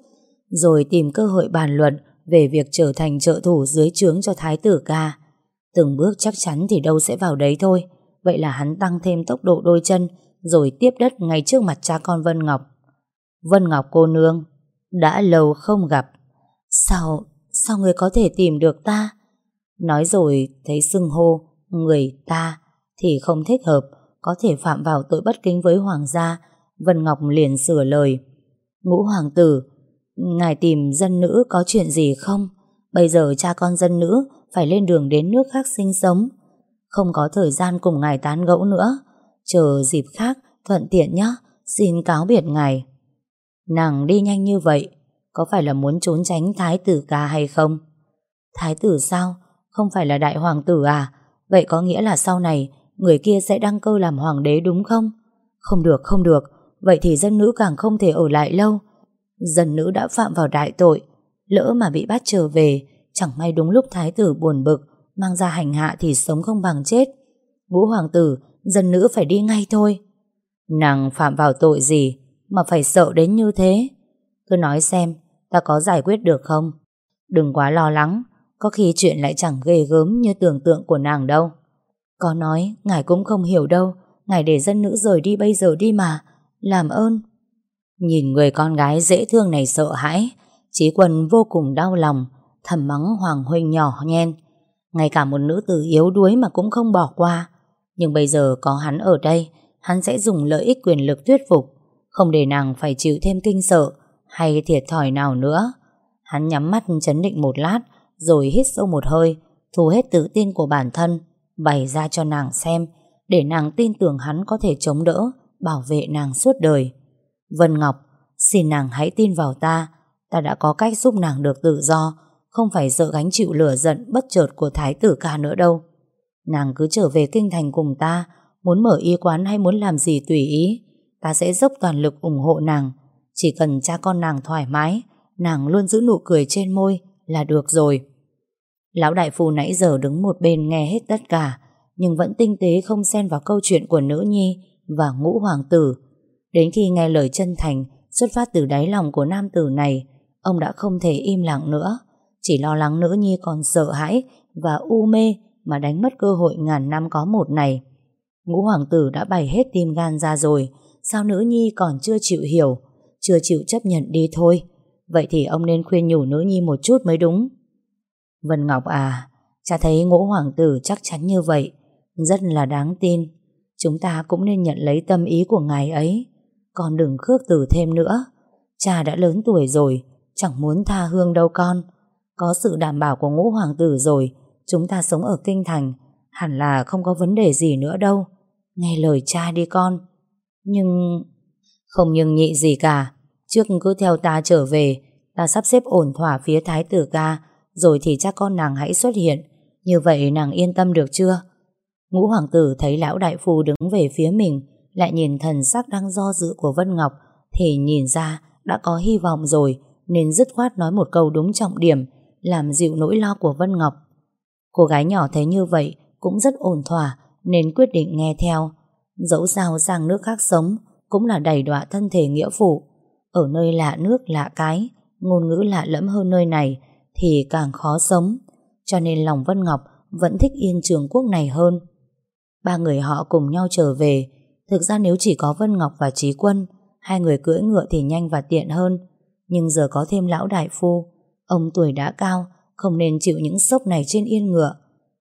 rồi tìm cơ hội bàn luận về việc trở thành trợ thủ dưới trướng cho Thái tử ca. Từng bước chắc chắn thì đâu sẽ vào đấy thôi, vậy là hắn tăng thêm tốc độ đôi chân, rồi tiếp đất ngay trước mặt cha con Vân Ngọc. Vân Ngọc cô nương, đã lâu không gặp. Sao, sao người có thể tìm được ta? Nói rồi thấy xưng hô, người ta, thì không thích hợp, có thể phạm vào tội bất kính với hoàng gia, Vân Ngọc liền sửa lời Ngũ hoàng tử Ngài tìm dân nữ có chuyện gì không? Bây giờ cha con dân nữ Phải lên đường đến nước khác sinh sống. Không có thời gian cùng ngài tán gẫu nữa. Chờ dịp khác, Thuận tiện nhé Xin cáo biệt ngài. Nàng đi nhanh như vậy, Có phải là muốn trốn tránh thái tử ca hay không? Thái tử sao? Không phải là đại hoàng tử à? Vậy có nghĩa là sau này, Người kia sẽ đăng cơ làm hoàng đế đúng không? Không được không được. Vậy thì dân nữ càng không thể ở lại lâu. Dân nữ đã phạm vào đại tội Lỡ mà bị bắt trở về Chẳng may đúng lúc thái tử buồn bực Mang ra hành hạ thì sống không bằng chết vũ hoàng tử, dân nữ phải đi ngay thôi. Nàng phạm vào tội gì mà phải sợ đến như thế? Cứ nói xem, ta có giải quyết được không? Đừng quá lo lắng, có khi chuyện lại chẳng ghê gớm như tưởng tượng của nàng đâu. Có nói, ngài cũng không hiểu đâu, ngài để dân nữ rời đi bây giờ đi mà, làm ơn. Nhìn người con gái dễ thương này sợ hãi, Chí quân vô cùng đau lòng, thầm mắng Hoàng Huynh nhỏ nhen. Ngay cả một nữ tử yếu đuối mà cũng không bỏ qua. Nhưng bây giờ có hắn ở đây, hắn sẽ dùng lợi ích quyền lực thuyết phục, không để nàng phải chịu thêm kinh sợ hay thiệt thòi nào nữa. Hắn nhắm mắt chấn định một lát, rồi hít sâu một hơi, thu hết tự tin của bản thân, bày ra cho nàng xem, để nàng tin tưởng hắn có thể chống đỡ, bảo vệ nàng suốt đời. Vân Ngọc, xin nàng hãy tin vào ta, ta đã có cách giúp nàng được tự do, không phải sợ gánh chịu lửa giận bất chợt của thái tử ca nữa đâu. Nàng cứ trở về kinh thành cùng ta, muốn mở y quán hay muốn làm gì tùy ý, ta sẽ dốc toàn lực ủng hộ nàng. Chỉ cần cha con nàng thoải mái, nàng luôn giữ nụ cười trên môi là được rồi. Lão đại phu nãy giờ đứng một bên nghe hết tất cả, nhưng vẫn tinh tế không xen vào câu chuyện của nữ nhi và ngũ hoàng tử. Đến khi nghe lời chân thành xuất phát từ đáy lòng của nam tử này, ông đã không thể im lặng nữa, chỉ lo lắng nữ nhi còn sợ hãi và u mê mà đánh mất cơ hội ngàn năm có một này. Ngũ hoàng tử đã bày hết tim gan ra rồi, sao nữ nhi còn chưa chịu hiểu, chưa chịu chấp nhận đi thôi. Vậy thì ông nên khuyên nhủ nữ nhi một chút mới đúng. Vân Ngọc à, cha thấy ngũ hoàng tử chắc chắn như vậy, rất là đáng tin. Chúng ta cũng nên nhận lấy tâm ý của ngài ấy, con đừng khước từ thêm nữa. Cha đã lớn tuổi rồi, chẳng muốn tha hương đâu con. Có sự đảm bảo của ngũ hoàng tử rồi, chúng ta sống ở kinh thành, hẳn là không có vấn đề gì nữa đâu. Nghe lời cha đi con. Nhưng... Không nhưng nhị gì cả. Trước cứ theo ta trở về, ta sắp xếp ổn thỏa phía thái tử ca, rồi thì cha con nàng hãy xuất hiện. Như vậy nàng yên tâm được chưa? Ngũ hoàng tử thấy lão đại phu đứng về phía mình, lại nhìn thần sắc đang do dự của Vân Ngọc, thì nhìn ra đã có hy vọng rồi, nên dứt khoát nói một câu đúng trọng điểm, làm dịu nỗi lo của Vân Ngọc. Cô gái nhỏ thấy như vậy cũng rất ổn thỏa, nên quyết định nghe theo. Dẫu sao sang nước khác sống, cũng là đầy đọa thân thể nghĩa phụ. Ở nơi lạ nước lạ cái, ngôn ngữ lạ lẫm hơn nơi này, thì càng khó sống. Cho nên lòng Vân Ngọc vẫn thích yên trường quốc này hơn. Ba người họ cùng nhau trở về. Thực ra nếu chỉ có Vân Ngọc và Trí Quân, hai người cưỡi ngựa thì nhanh và tiện hơn. Nhưng giờ có thêm lão đại phu, ông tuổi đã cao, không nên chịu những sốc này trên yên ngựa.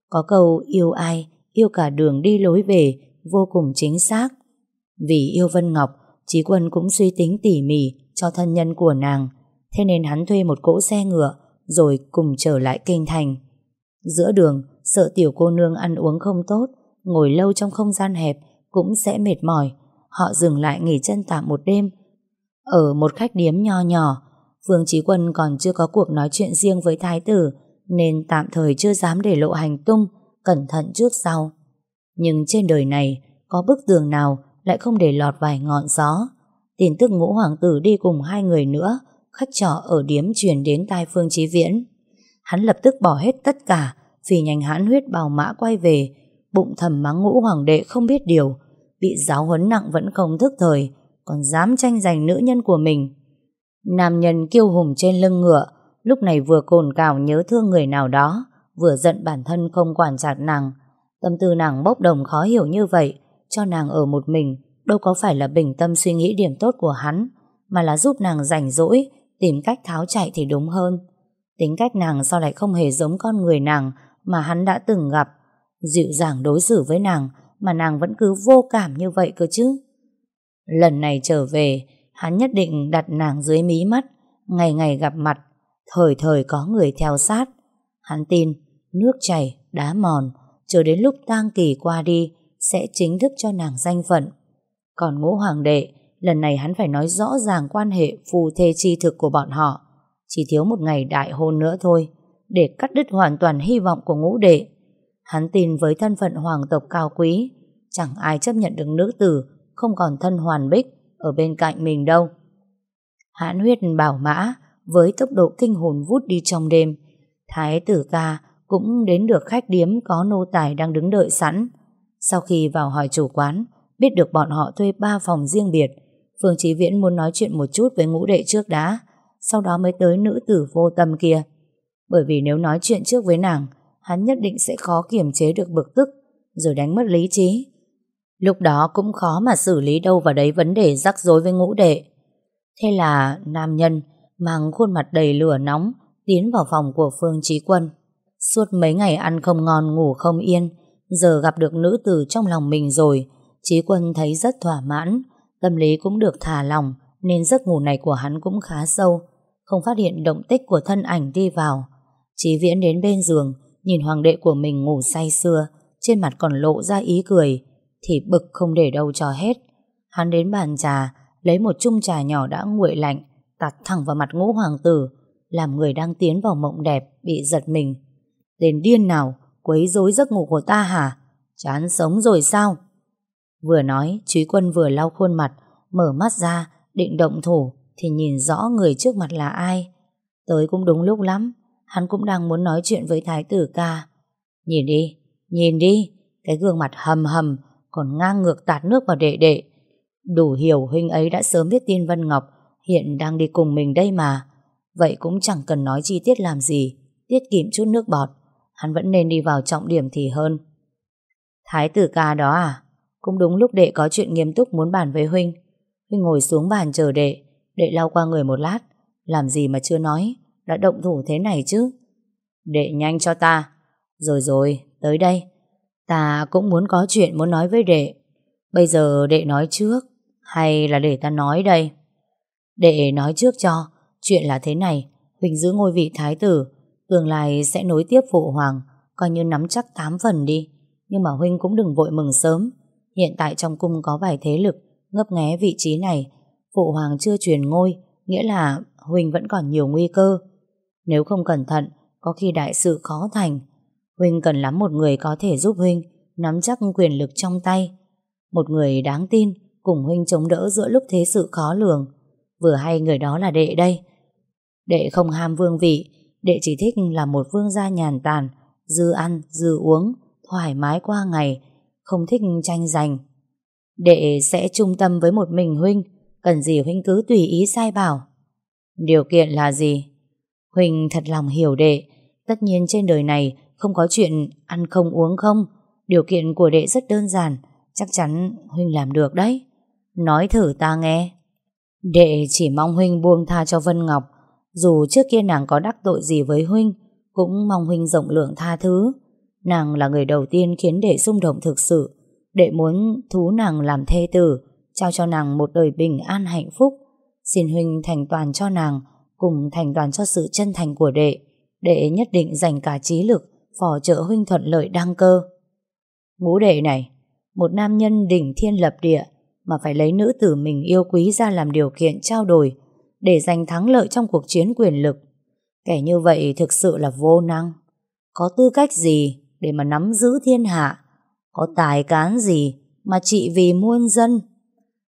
Có câu yêu ai, yêu cả đường đi lối về, vô cùng chính xác. Vì yêu Vân Ngọc, Trí Quân cũng suy tính tỉ mỉ cho thân nhân của nàng, thế nên hắn thuê một cỗ xe ngựa rồi cùng trở lại kinh thành. Giữa đường, sợ tiểu cô nương ăn uống không tốt, ngồi lâu trong không gian hẹp cũng sẽ mệt mỏi. Họ dừng lại nghỉ chân tạm một đêm. Ở một khách điếm nho nhỏ, Vương Trí Quân còn chưa có cuộc nói chuyện riêng với thái tử, nên tạm thời chưa dám để lộ hành tung, cẩn thận trước sau. Nhưng trên đời này, có bức tường nào lại không để lọt vài ngọn gió. Tin tức ngũ hoàng tử đi cùng hai người nữa, khách trọ ở điếm truyền đến tai Phương Chí Viễn. Hắn lập tức bỏ hết tất cả, vì nhanh hãn huyết bào mã quay về, bụng thầm mắng ngũ hoàng đệ không biết điều, bị giáo huấn nặng vẫn không thức thời, còn dám tranh giành nữ nhân của mình. Nam nhân kiêu hùng trên lưng ngựa, lúc này vừa cồn cào nhớ thương người nào đó, vừa giận bản thân không quản chặt nàng. Tâm tư nàng bốc đồng khó hiểu như vậy, cho nàng ở một mình, đâu có phải là bình tâm suy nghĩ điểm tốt của hắn, mà là giúp nàng rảnh rỗi, tìm cách tháo chạy thì đúng hơn. Tính cách nàng sao lại không hề giống con người nàng mà hắn đã từng gặp, dịu dàng đối xử với nàng mà nàng vẫn cứ vô cảm như vậy cơ chứ. Lần này trở về, hắn nhất định đặt nàng dưới mí mắt, ngày ngày gặp mặt, thời thời có người theo sát. Hắn tin, nước chảy, đá mòn, chờ đến lúc tang kỳ qua đi, sẽ chính thức cho nàng danh phận. Còn ngũ hoàng đệ, lần này hắn phải nói rõ ràng quan hệ phù thê chi thực của bọn họ. Chỉ thiếu một ngày đại hôn nữa thôi, để cắt đứt hoàn toàn hy vọng của ngũ đệ. Hắn tin với thân phận hoàng tộc cao quý, chẳng ai chấp nhận được nữ tử không còn thân hoàn bích ở bên cạnh mình đâu. Hãn huyết bảo mã với tốc độ kinh hồn vút đi trong đêm. Thái tử ca cũng đến được khách điếm có nô tài đang đứng đợi sẵn. Sau khi vào hỏi chủ quán, biết được bọn họ thuê ba phòng riêng biệt, Phương Chí Viễn muốn nói chuyện một chút với ngũ đệ trước đã, sau đó mới tới nữ tử vô tâm kia. Bởi vì nếu nói chuyện trước với nàng, hắn nhất định sẽ khó kiềm chế được bực tức, rồi đánh mất lý trí. Lúc đó cũng khó mà xử lý đâu vào đấy vấn đề rắc rối với ngũ đệ. Thế là nam nhân mang khuôn mặt đầy lửa nóng tiến vào phòng của Phương Chí Quân. Suốt mấy ngày ăn không ngon ngủ không yên, giờ gặp được nữ tử trong lòng mình rồi, Chí Quân thấy rất thỏa mãn, tâm lý cũng được thả lòng, nên giấc ngủ này của hắn cũng khá sâu, không phát hiện động tích của thân ảnh đi vào. Chí Viễn đến bên giường, nhìn hoàng đệ của mình ngủ say sưa, trên mặt còn lộ ra ý cười, thì bực không để đâu cho hết. Hắn đến bàn trà, lấy một chung trà nhỏ đã nguội lạnh, tạt thẳng vào mặt ngũ hoàng tử, làm người đang tiến vào mộng đẹp bị giật mình. đến điên nào, quấy rối giấc ngủ của ta hả? Chán sống rồi sao? Vừa nói, Chúy Quân vừa lau khuôn mặt, mở mắt ra, định động thủ, thì nhìn rõ người trước mặt là ai. Tới cũng đúng lúc lắm, hắn cũng đang muốn nói chuyện với thái tử ca. Nhìn đi, nhìn đi, cái gương mặt hầm hầm, còn ngang ngược tạt nước vào đệ đệ. Đủ hiểu huynh ấy đã sớm biết tin Vân Ngọc hiện đang đi cùng mình đây mà. Vậy cũng chẳng cần nói chi tiết làm gì, tiết kiệm chút nước bọt. Hắn vẫn nên đi vào trọng điểm thì hơn. Thái tử ca đó à? Cũng đúng lúc đệ có chuyện nghiêm túc muốn bàn với huynh. Huynh ngồi xuống bàn chờ đệ, đệ lau qua người một lát. Làm gì mà chưa nói, đã động thủ thế này chứ? Đệ nhanh cho ta. Rồi rồi, tới đây. Ta cũng muốn có chuyện muốn nói với đệ. Bây giờ đệ nói trước, hay là để ta nói đây? Đệ nói trước cho, chuyện là thế này, Huỳnh giữ ngôi vị thái tử, tương lai sẽ nối tiếp phụ hoàng, coi như nắm chắc tám phần đi. Nhưng mà Huynh cũng đừng vội mừng sớm. Hiện tại trong cung có vài thế lực ngấp nghé vị trí này. Phụ hoàng chưa truyền ngôi, nghĩa là Huynh vẫn còn nhiều nguy cơ. Nếu không cẩn thận, có khi đại sự khó thành. Huynh cần lắm một người có thể giúp Huynh nắm chắc quyền lực trong tay. Một người đáng tin, cùng Huynh chống đỡ giữa lúc thế sự khó lường. Vừa hay người đó là đệ đây. Đệ không ham vương vị, đệ chỉ thích là một vương gia nhàn tàn, dư ăn, dư uống, thoải mái qua ngày, không thích tranh giành. Đệ sẽ trung tâm với một mình Huynh, cần gì Huynh cứ tùy ý sai bảo. Điều kiện là gì? Huỳnh thật lòng hiểu đệ, tất nhiên trên đời này không có chuyện ăn không uống không. Điều kiện của đệ rất đơn giản, chắc chắn huỳnh làm được đấy. Nói thử ta nghe. Đệ chỉ mong Huynh buông tha cho Vân Ngọc, dù trước kia nàng có đắc tội gì với Huynh, cũng mong Huynh rộng lượng tha thứ. Nàng là người đầu tiên khiến đệ xung động thực sự. Đệ muốn thú nàng làm thê tử, trao cho nàng một đời bình an hạnh phúc. Xin Huynh thành toàn cho nàng, cùng thành đoàn cho sự chân thành của đệ. Đệ nhất định dành cả trí lực, phò trợ Huynh thuận lợi đăng cơ. Ngũ đệ này, một nam nhân đỉnh thiên lập địa, mà phải lấy nữ tử mình yêu quý ra làm điều kiện trao đổi để giành thắng lợi trong cuộc chiến quyền lực. Kẻ như vậy thực sự là vô năng. Có tư cách gì để mà nắm giữ thiên hạ? Có tài cán gì mà trị vì muôn dân?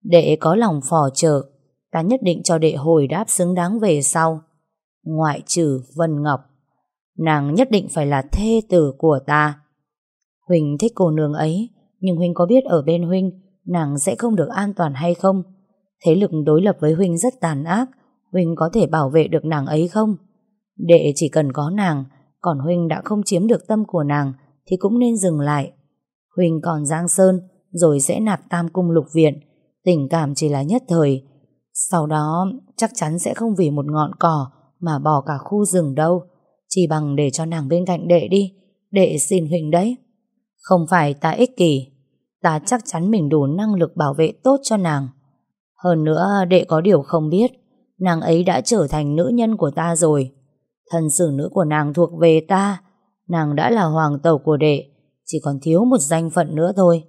Đệ có lòng phò trợ, ta nhất định cho đệ hồi đáp xứng đáng về sau. Ngoại trừ Vân Ngọc, nàng nhất định phải là thê tử của ta. Huỳnh thích cô nương ấy, nhưng Huỳnh có biết ở bên Huỳnh nàng sẽ không được an toàn hay không? Thế lực đối lập với Huynh rất tàn ác, Huynh có thể bảo vệ được nàng ấy không? Đệ chỉ cần có nàng, còn Huynh đã không chiếm được tâm của nàng, thì cũng nên dừng lại. Huynh còn Giang Sơn, rồi sẽ nạp tam cung lục viện, tình cảm chỉ là nhất thời. Sau đó, chắc chắn sẽ không vì một ngọn cỏ mà bỏ cả khu rừng đâu. Chỉ bằng để cho nàng bên cạnh đệ đi, đệ xin Huynh đấy. Không phải ta ích kỷ, ta chắc chắn mình đủ năng lực bảo vệ tốt cho nàng. Hơn nữa đệ có điều không biết, nàng ấy đã trở thành nữ nhân của ta rồi. Thân xử nữ của nàng thuộc về ta, nàng đã là hoàng tẩu của đệ, chỉ còn thiếu một danh phận nữa thôi.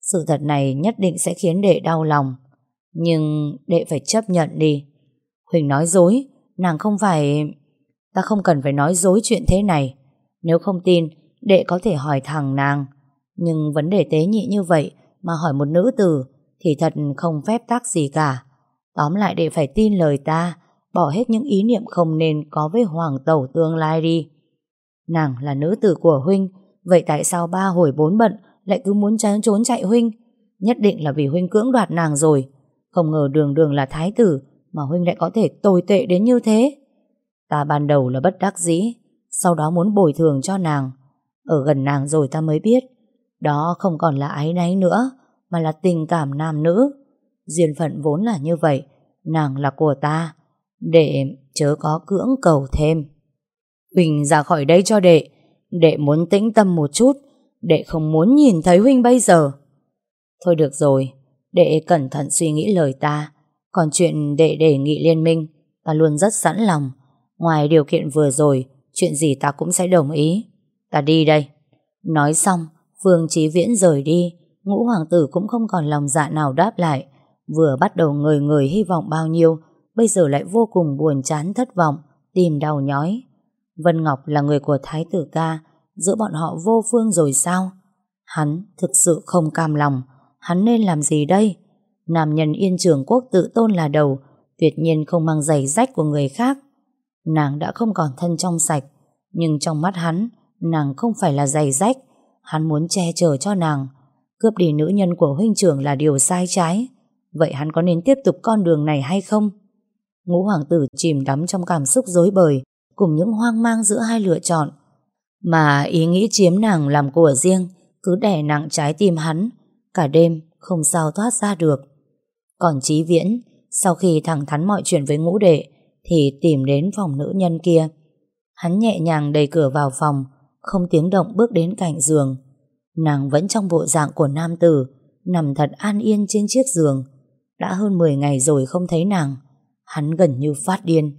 Sự thật này nhất định sẽ khiến đệ đau lòng, nhưng đệ phải chấp nhận đi. Huỳnh nói dối, nàng không phải... Ta không cần phải nói dối chuyện thế này. Nếu không tin, đệ có thể hỏi thẳng nàng. Nhưng vấn đề tế nhị như vậy mà hỏi một nữ tử thì thật không phép tắc gì cả. Tóm lại đệ phải tin lời ta, bỏ hết những ý niệm không nên có với hoàng tẩu tương lai đi. Nàng là nữ tử của huynh, vậy tại sao ba hồi bốn bận lại cứ muốn trốn chạy huynh. Nhất định là vì huynh cưỡng đoạt nàng rồi. Không ngờ đường đường là thái tử mà huynh lại có thể tồi tệ đến như thế. Ta ban đầu là bất đắc dĩ, sau đó muốn bồi thường cho nàng. Ở gần nàng rồi ta mới biết, đó không còn là ái náy nữa, mà là tình cảm nam nữ. Duyên phận vốn là như vậy, nàng là của ta, để chớ có cưỡng cầu thêm. Huynh ra khỏi đây cho đệ, đệ muốn tĩnh tâm một chút, đệ không muốn nhìn thấy Huynh bây giờ. Thôi được rồi, đệ cẩn thận suy nghĩ lời ta, còn chuyện đệ đề nghị liên minh, ta luôn rất sẵn lòng. Ngoài điều kiện vừa rồi, chuyện gì ta cũng sẽ đồng ý. Ta đi đây. Nói xong, Phương Chí Viễn rời đi, ngũ hoàng tử cũng không còn lòng dạ nào đáp lại. Vừa bắt đầu người người hy vọng bao nhiêu, bây giờ lại vô cùng buồn chán thất vọng, tìm đau nhói. Vân Ngọc là người của Thái tử ca, giữa bọn họ vô phương rồi sao? Hắn thực sự không cam lòng, hắn nên làm gì đây? Nam nhân yên trường quốc tự tôn là đầu, tuyệt nhiên không mang giày rách của người khác. Nàng đã không còn thân trong sạch, nhưng trong mắt hắn, nàng không phải là giày rách. Hắn muốn che chở cho nàng. Cướp đi nữ nhân của huynh trưởng là điều sai trái. Vậy hắn có nên tiếp tục con đường này hay không? Ngũ hoàng tử chìm đắm trong cảm xúc dối bời, cùng những hoang mang giữa hai lựa chọn. Mà ý nghĩ chiếm nàng làm của riêng, cứ đè nặng trái tim hắn, cả đêm không sao thoát ra được. Còn Chí Viễn, sau khi thẳng thắn mọi chuyện với ngũ đệ, thì tìm đến phòng nữ nhân kia. Hắn nhẹ nhàng đẩy cửa vào phòng, không tiếng động bước đến cạnh giường. Nàng vẫn trong bộ dạng của nam tử, nằm thật an yên trên chiếc giường. Đã hơn 10 ngày rồi không thấy nàng. Hắn gần như phát điên.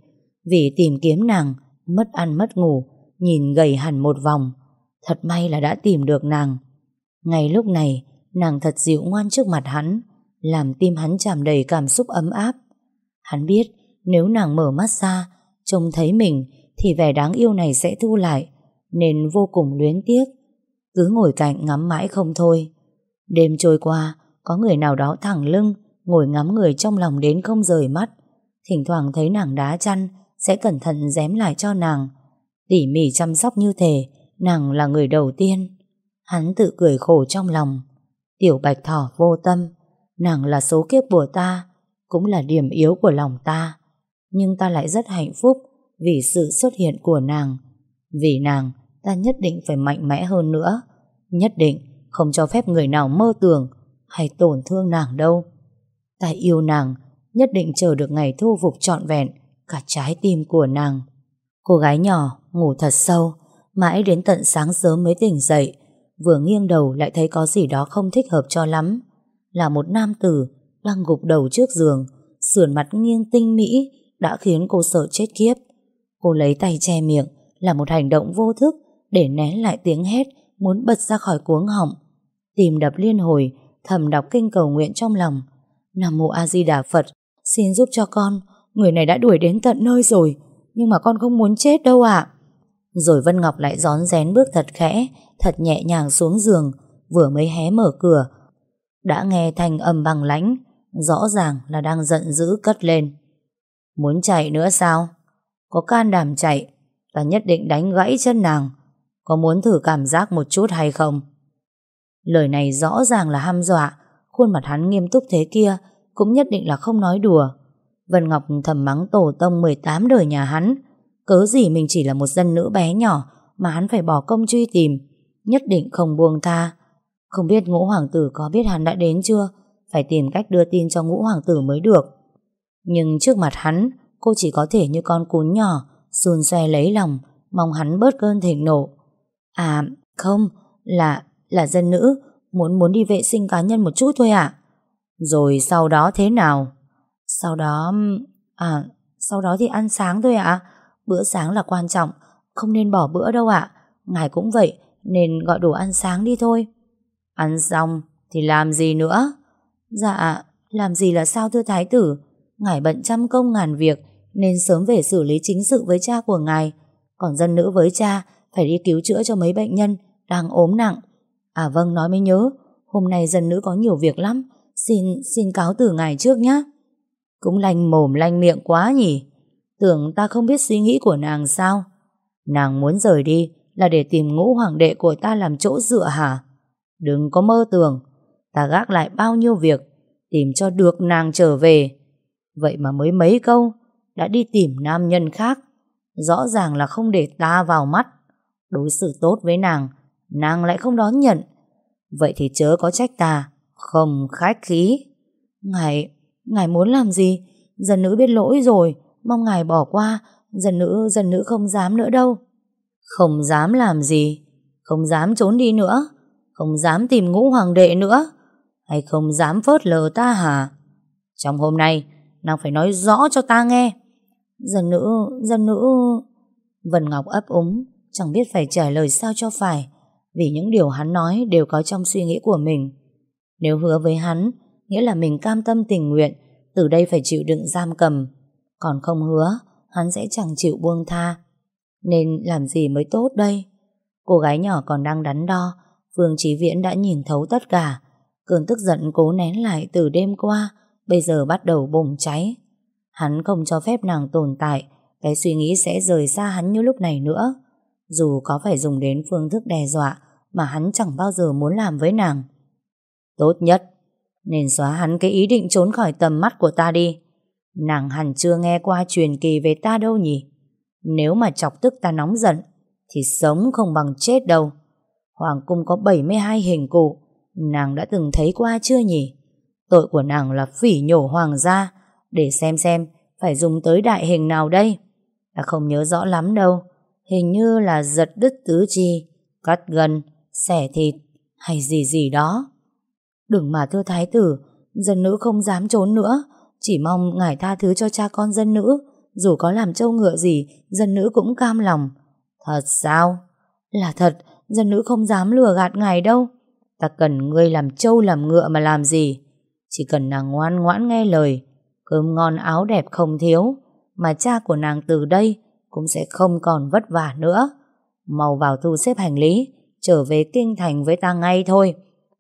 Vì tìm kiếm nàng, mất ăn mất ngủ, nhìn gầy hẳn một vòng. Thật may là đã tìm được nàng. Ngay lúc này, nàng thật dịu ngoan trước mặt hắn, làm tim hắn tràn đầy cảm xúc ấm áp. Hắn biết nếu nàng mở mắt ra, trông thấy mình thì vẻ đáng yêu này sẽ thu lại, nên vô cùng luyến tiếc. Cứ ngồi cạnh ngắm mãi không thôi. Đêm trôi qua, có người nào đó thẳng lưng, ngồi ngắm người trong lòng đến không rời mắt. Thỉnh thoảng thấy nàng đá chăn, sẽ cẩn thận dém lại cho nàng. Tỉ mỉ chăm sóc như thể, nàng là người đầu tiên. Hắn tự cười khổ trong lòng. Tiểu bạch thỏ vô tâm, nàng là số kiếp của ta, cũng là điểm yếu của lòng ta. Nhưng ta lại rất hạnh phúc vì sự xuất hiện của nàng. Vì nàng, ta nhất định phải mạnh mẽ hơn nữa. Nhất định không cho phép người nào mơ tưởng hay tổn thương nàng đâu. Ta yêu nàng, nhất định chờ được ngày thu phục trọn vẹn cả trái tim của nàng. Cô gái nhỏ ngủ thật sâu, mãi đến tận sáng sớm mới tỉnh dậy, vừa nghiêng đầu lại thấy có gì đó không thích hợp cho lắm. Là một nam tử đang gục đầu trước giường, sườn mặt nghiêng tinh mỹ đã khiến cô sợ chết khiếp. Cô lấy tay che miệng là một hành động vô thức để nén lại tiếng hét muốn bật ra khỏi cuống họng. Tìm đập liên hồi, thầm đọc kinh cầu nguyện trong lòng. Nam mô A Di Đà Phật, xin giúp cho con, người này đã đuổi đến tận nơi rồi, nhưng mà con không muốn chết đâu ạ. Rồi Vân Ngọc lại gión rén bước thật khẽ, thật nhẹ nhàng xuống giường, vừa mới hé mở cửa. Đã nghe thanh âm bằng lãnh, rõ ràng là đang giận dữ cất lên. Muốn chạy nữa sao? Có can đảm chạy, ta nhất định đánh gãy chân nàng. Có muốn thử cảm giác một chút hay không? Lời này rõ ràng là ham dọa, khuôn mặt hắn nghiêm túc thế kia cũng nhất định là không nói đùa. Vân Ngọc thầm mắng tổ tông 18 đời nhà hắn, cớ gì mình chỉ là một dân nữ bé nhỏ mà hắn phải bỏ công truy tìm, nhất định không buông tha. Không biết ngũ hoàng tử có biết hắn đã đến chưa? Phải tìm cách đưa tin cho ngũ hoàng tử mới được. Nhưng trước mặt hắn, cô chỉ có thể như con cún nhỏ, xuôn xoe lấy lòng, mong hắn bớt cơn thịnh nộ. À, không, là, là dân nữ, muốn muốn đi vệ sinh cá nhân một chút thôi ạ. Rồi sau đó thế nào? Sau đó, à, sau đó thì ăn sáng thôi ạ. Bữa sáng là quan trọng, không nên bỏ bữa đâu ạ. Ngài cũng vậy, nên gọi đồ ăn sáng đi thôi. Ăn xong thì làm gì nữa? Dạ, làm gì là sao thưa thái tử? Ngài bận trăm công ngàn việc nên sớm về xử lý chính sự với cha của ngài. Còn dân nữ với cha phải đi cứu chữa cho mấy bệnh nhân đang ốm nặng. À vâng, nói mới nhớ, hôm nay dân nữ có nhiều việc lắm. Xin, xin cáo từ ngài trước nhé. Cũng lanh mồm lanh miệng quá nhỉ. Tưởng ta không biết suy nghĩ của nàng sao? Nàng muốn rời đi là để tìm ngũ hoàng đệ của ta làm chỗ dựa hả? Đừng có mơ tưởng Ta gác lại bao nhiêu việc Tìm cho được nàng trở về. Vậy mà mới mấy câu Đã đi tìm nam nhân khác. Rõ ràng là không để ta vào mắt. Đối xử tốt với nàng Nàng lại không đón nhận. Vậy thì chớ có trách ta Không khách khí. Ngài, ngài muốn làm gì? Dân nữ biết lỗi rồi. Mong ngài bỏ qua Dân nữ, dân nữ không dám nữa đâu. Không dám làm gì Không dám trốn đi nữa Không dám tìm ngũ hoàng đệ nữa Hay không dám phớt lờ ta hả? Trong hôm nay Nàng phải nói rõ cho ta nghe. Dân nữ, dân nữ. Vân Ngọc ấp úng Chẳng biết phải trả lời sao cho phải Vì những điều hắn nói đều có trong suy nghĩ của mình. Nếu hứa với hắn Nghĩa là mình cam tâm tình nguyện Từ đây phải chịu đựng giam cầm còn không hứa, Hắn sẽ chẳng chịu buông tha. Nên làm gì mới tốt đây? Cô gái nhỏ còn đang đắn đo Phương Chí Viễn đã nhìn thấu tất cả. Cơn tức giận cố nén lại từ đêm qua, Bây giờ bắt đầu bùng cháy. Hắn không cho phép nàng tồn tại, Cái suy nghĩ sẽ rời xa hắn như lúc này nữa. Dù có phải dùng đến phương thức đe dọa, Mà hắn chẳng bao giờ muốn làm với nàng. Tốt nhất, Nên xóa hắn cái ý định trốn khỏi tầm mắt của ta đi. Nàng hẳn chưa nghe qua truyền kỳ về ta đâu nhỉ? Nếu mà chọc tức ta nóng giận Thì sống không bằng chết đâu. Hoàng cung có 72 hình cụ Nàng đã từng thấy qua chưa nhỉ? Tội của nàng là phỉ nhổ hoàng gia Để xem xem Phải dùng tới đại hình nào đây. Ta không nhớ rõ lắm đâu Hình như là giật đứt tứ chi Cắt gần, xẻ thịt Hay gì gì đó. Đừng mà thưa thái tử Dân nữ không dám trốn nữa chỉ mong ngài tha thứ cho cha con dân nữ. Dù có làm trâu ngựa gì, Dân nữ cũng cam lòng. Thật sao? Là thật, Dân nữ không dám lừa gạt ngài đâu. Ta cần ngươi làm trâu làm ngựa mà làm gì? Chỉ cần nàng ngoan ngoãn nghe lời. Cơm ngon áo đẹp không thiếu. Mà cha của nàng từ đây Cũng sẽ không còn vất vả nữa. Mau vào thu xếp hành lý, Trở về kinh thành với ta ngay thôi.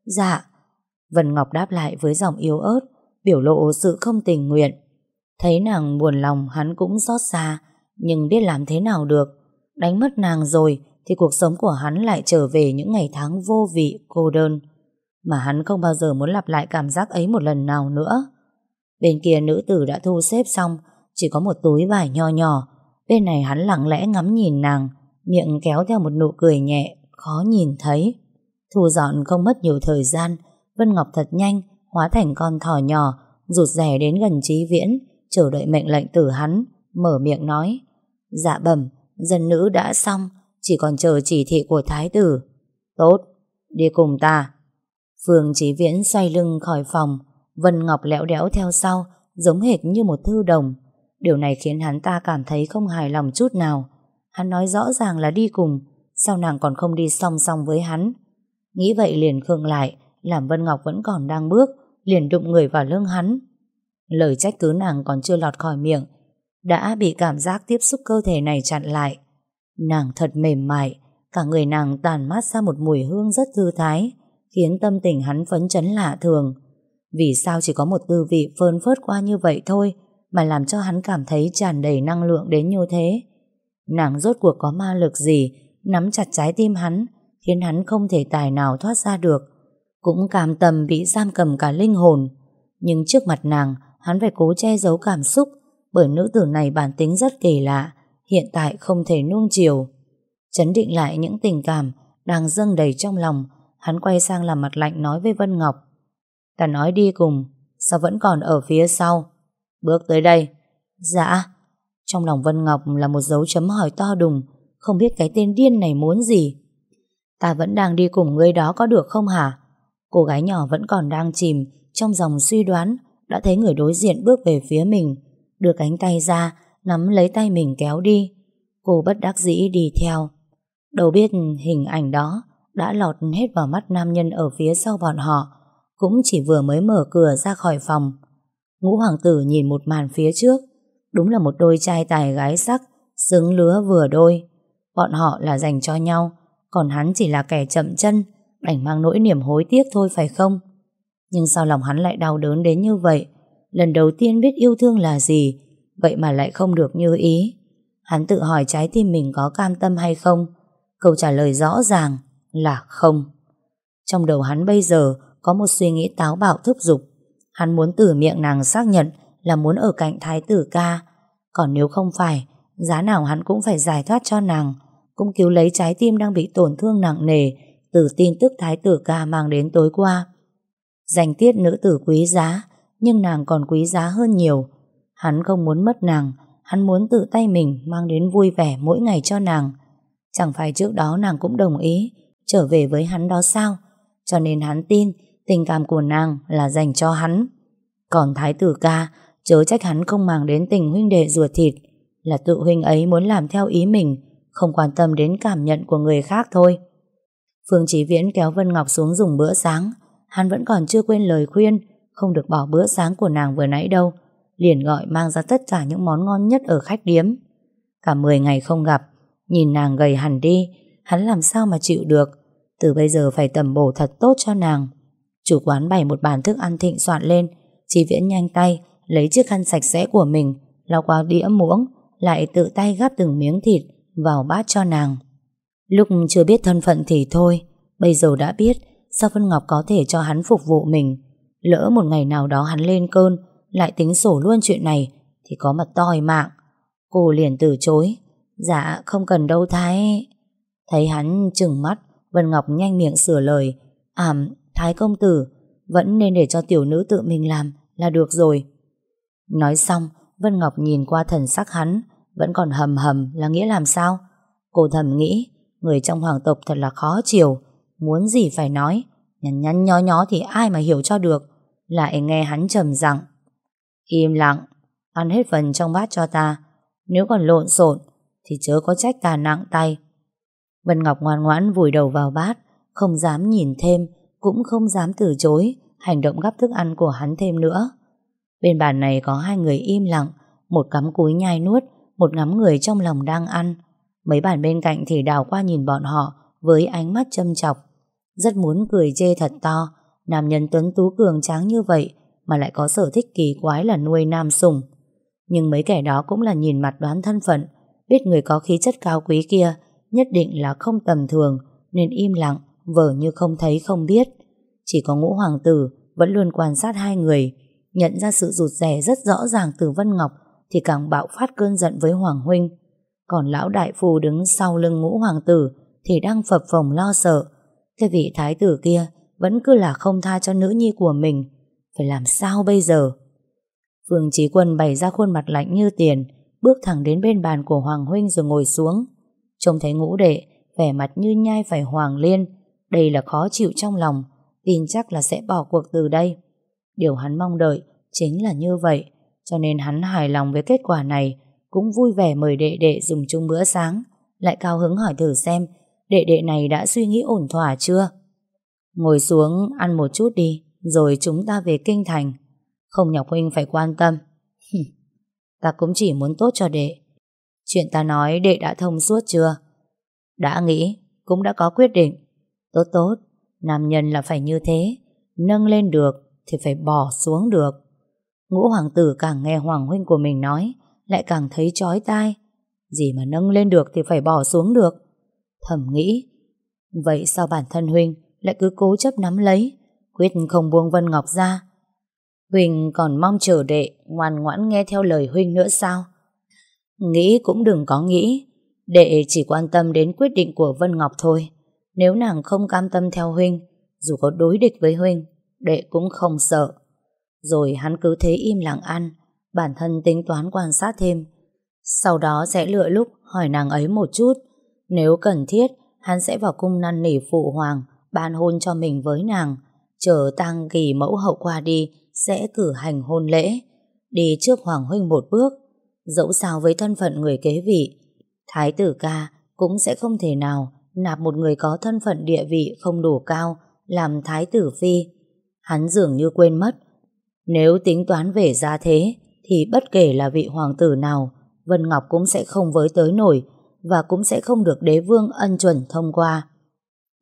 Dạ. Vân Ngọc đáp lại với giọng yếu ớt. Biểu lộ sự không tình nguyện Thấy nàng buồn lòng hắn cũng xót xa Nhưng biết làm thế nào được Đánh mất nàng rồi Thì cuộc sống của hắn lại trở về những ngày tháng vô vị, cô đơn mà hắn không bao giờ muốn lặp lại cảm giác ấy một lần nào nữa. Bên kia nữ tử đã thu xếp xong, chỉ có một túi vải nho nhỏ. Bên này hắn lặng lẽ ngắm nhìn nàng, miệng kéo theo một nụ cười nhẹ, khó nhìn thấy. Thu dọn không mất nhiều thời gian, Vân Ngọc thật nhanh, hóa thành con thỏ nhỏ, rụt rè đến gần trí viễn, chờ đợi mệnh lệnh từ hắn, mở miệng nói. Dạ bẩm, dân nữ đã xong, chỉ còn chờ chỉ thị của thái tử. Tốt, đi cùng ta. Phương Chí Viễn xoay lưng khỏi phòng, Vân Ngọc lẽo đẽo theo sau, giống hệt như một thư đồng. Điều này khiến hắn ta cảm thấy không hài lòng chút nào. Hắn nói rõ ràng là đi cùng, sao nàng còn không đi song song với hắn. Nghĩ vậy liền khương lại, làm Vân Ngọc vẫn còn đang bước, liền đụng người vào lưng hắn. Lời trách cứ nàng còn chưa lọt khỏi miệng, đã bị cảm giác tiếp xúc cơ thể này chặn lại. Nàng thật mềm mại, cả người nàng tàn mát ra một mùi hương rất thư thái, khiến tâm tình hắn phấn chấn lạ thường. Vì sao chỉ có một tư vị phơn phớt qua như vậy thôi mà làm cho hắn cảm thấy tràn đầy năng lượng đến như thế? Nàng rốt cuộc có ma lực gì nắm chặt trái tim hắn khiến hắn không thể tài nào thoát ra được. Cũng cam tâm bị giam cầm cả linh hồn. Nhưng trước mặt nàng, hắn phải cố che giấu cảm xúc, bởi nữ tử này bản tính rất kỳ lạ, hiện tại không thể nuông chiều. Chấn định lại những tình cảm đang dâng đầy trong lòng, Hắn quay sang làm mặt lạnh nói với Vân Ngọc. Ta nói đi cùng, Sao vẫn còn ở phía sau? Bước tới đây. Dạ. Trong lòng Vân Ngọc là một dấu chấm hỏi to đùng, Không biết cái tên điên này muốn gì. Ta vẫn đang đi cùng người đó có được không hả? Cô gái nhỏ vẫn còn đang chìm Trong dòng suy đoán Đã thấy người đối diện bước về phía mình Đưa cánh tay ra Nắm lấy tay mình kéo đi Cô bất đắc dĩ đi theo Đâu biết hình ảnh đó đã lọt hết vào mắt nam nhân ở phía sau bọn họ, cũng chỉ vừa mới mở cửa ra khỏi phòng. Ngũ hoàng tử nhìn một màn phía trước, đúng là một đôi trai tài gái sắc, xứng lứa vừa đôi. Bọn họ là dành cho nhau, còn hắn chỉ là kẻ chậm chân, đành mang nỗi niềm hối tiếc thôi phải không? Nhưng sao lòng hắn lại đau đớn đến như vậy? Lần đầu tiên biết yêu thương là gì, vậy mà lại không được như ý. Hắn tự hỏi trái tim mình có cam tâm hay không? Câu trả lời rõ ràng là không. Trong đầu hắn bây giờ có một suy nghĩ táo bạo thúc giục. Hắn muốn từ miệng nàng xác nhận là muốn ở cạnh thái tử ca. Còn nếu không phải, giá nào hắn cũng phải giải thoát cho nàng, cũng cứu lấy trái tim đang bị tổn thương nặng nề từ tin tức thái tử ca mang đến tối qua. Danh tiết nữ tử quý giá, nhưng nàng còn quý giá hơn nhiều. Hắn không muốn mất nàng, hắn muốn tự tay mình mang đến vui vẻ mỗi ngày cho nàng. Chẳng phải trước đó nàng cũng đồng ý trở về với hắn đó sao? Cho nên hắn tin tình cảm của nàng là dành cho hắn. Còn thái tử ca, chớ trách hắn không mang đến tình huynh đệ ruột thịt, là tự huynh ấy muốn làm theo ý mình, không quan tâm đến cảm nhận của người khác thôi. Phương Chí Viễn kéo Vân Ngọc xuống dùng bữa sáng, hắn vẫn còn chưa quên lời khuyên, không được bỏ bữa sáng của nàng vừa nãy đâu, liền gọi mang ra tất cả những món ngon nhất ở khách điếm. Cả 10 ngày không gặp, nhìn nàng gầy hẳn đi, hắn làm sao mà chịu được, từ bây giờ phải tầm bổ thật tốt cho nàng. Chủ quán bày một bàn thức ăn thịnh soạn lên, Chí Viễn nhanh tay, lấy chiếc khăn sạch sẽ của mình, lau qua đĩa muỗng, lại tự tay gắp từng miếng thịt vào bát cho nàng. Lúc chưa biết thân phận thì thôi, bây giờ đã biết, sao Vân Ngọc có thể cho hắn phục vụ mình. Lỡ một ngày nào đó hắn lên cơn, lại tính sổ luôn chuyện này, thì có mặt toi mạng. Cô liền từ chối. Dạ, không cần đâu Thái. Thấy hắn chừng mắt, Vân Ngọc nhanh miệng sửa lời. À, Thái công tử, vẫn nên để cho tiểu nữ tự mình làm là được rồi. Nói xong, Vân Ngọc nhìn qua thần sắc hắn, vẫn còn hầm hầm là nghĩa làm sao? Cô thầm nghĩ, người trong hoàng tộc thật là khó chiều, muốn gì phải nói, nhăn nhăn nhó nhó thì ai mà hiểu cho được. Lại nghe hắn trầm rằng, Im lặng, ăn hết phần trong bát cho ta, nếu còn lộn xộn thì chớ có trách ta nặng tay. Vân Ngọc ngoan ngoãn vùi đầu vào bát, không dám nhìn thêm, cũng không dám từ chối hành động gắp thức ăn của hắn thêm nữa. Bên bàn này có hai người im lặng, một cắm cúi nhai nuốt, một ngắm người trong lòng đang ăn. Mấy bạn bên cạnh thì đào qua nhìn bọn họ với ánh mắt châm chọc. Rất muốn cười chê thật to, nam nhân tuấn tú cường tráng như vậy mà lại có sở thích kỳ quái là nuôi nam sùng. Nhưng mấy kẻ đó cũng là nhìn mặt đoán thân phận, biết người có khí chất cao quý kia nhất định là không tầm thường nên im lặng, vờ như không thấy không biết. Chỉ có ngũ hoàng tử vẫn luôn quan sát hai người, nhận ra sự rụt rè rất rõ ràng từ Vân Ngọc thì càng bạo phát cơn giận với Hoàng Huynh. Còn lão đại phu đứng sau lưng ngũ hoàng tử thì đang phập phồng lo sợ. Cái vị thái tử kia vẫn cứ là không tha cho nữ nhi của mình. Phải làm sao bây giờ? Phương Chí Quân bày ra khuôn mặt lạnh như tiền, bước thẳng đến bên bàn của Hoàng Huynh rồi ngồi xuống. Trông thấy ngũ đệ, vẻ mặt như nhai phải Hoàng Liên. Đây là khó chịu trong lòng, tin chắc là sẽ bỏ cuộc từ đây. Điều hắn mong đợi chính là như vậy, cho nên hắn hài lòng với kết quả này, cũng vui vẻ mời đệ đệ dùng chung bữa sáng, lại cao hứng hỏi thử xem đệ đệ này đã suy nghĩ ổn thỏa chưa. Ngồi xuống ăn một chút đi, rồi chúng ta về kinh thành. Không nhọc huynh phải quan tâm. [LAUGHS] ta cũng chỉ muốn tốt cho đệ. Chuyện ta nói đệ đã thông suốt chưa? Đã nghĩ, cũng đã có quyết định. Tốt tốt, nam nhân là phải như thế. Nâng lên được thì phải bỏ xuống được. Ngũ hoàng tử càng nghe hoàng huynh của mình nói, lại càng thấy chói tai. Gì mà nâng lên được thì phải bỏ xuống được. Thầm nghĩ, vậy sao bản thân huynh lại cứ cố chấp nắm lấy, quyết không buông Vân Ngọc ra. Huynh còn mong chờ đệ ngoan ngoãn nghe theo lời huynh nữa sao? Nghĩ cũng đừng có nghĩ, đệ chỉ quan tâm đến quyết định của Vân Ngọc thôi. Nếu nàng không cam tâm theo huynh, dù có đối địch với huynh, đệ cũng không sợ. Rồi hắn cứ thế im lặng ăn, bản thân tính toán quan sát thêm. Sau đó sẽ lựa lúc hỏi nàng ấy một chút. Nếu cần thiết, hắn sẽ vào cung năn nỉ phụ hoàng, ban hôn cho mình với nàng. Chờ tang kỳ mẫu hậu qua đi, sẽ cử hành hôn lễ. Đi trước hoàng huynh một bước, dẫu sao với thân phận người kế vị. Thái tử ca cũng sẽ không thể nào nạp một người có thân phận địa vị không đủ cao làm thái tử phi. Hắn dường như quên mất. Nếu tính toán về gia thế, thì bất kể là vị hoàng tử nào, Vân Ngọc cũng sẽ không với tới nổi và cũng sẽ không được đế vương ân chuẩn thông qua.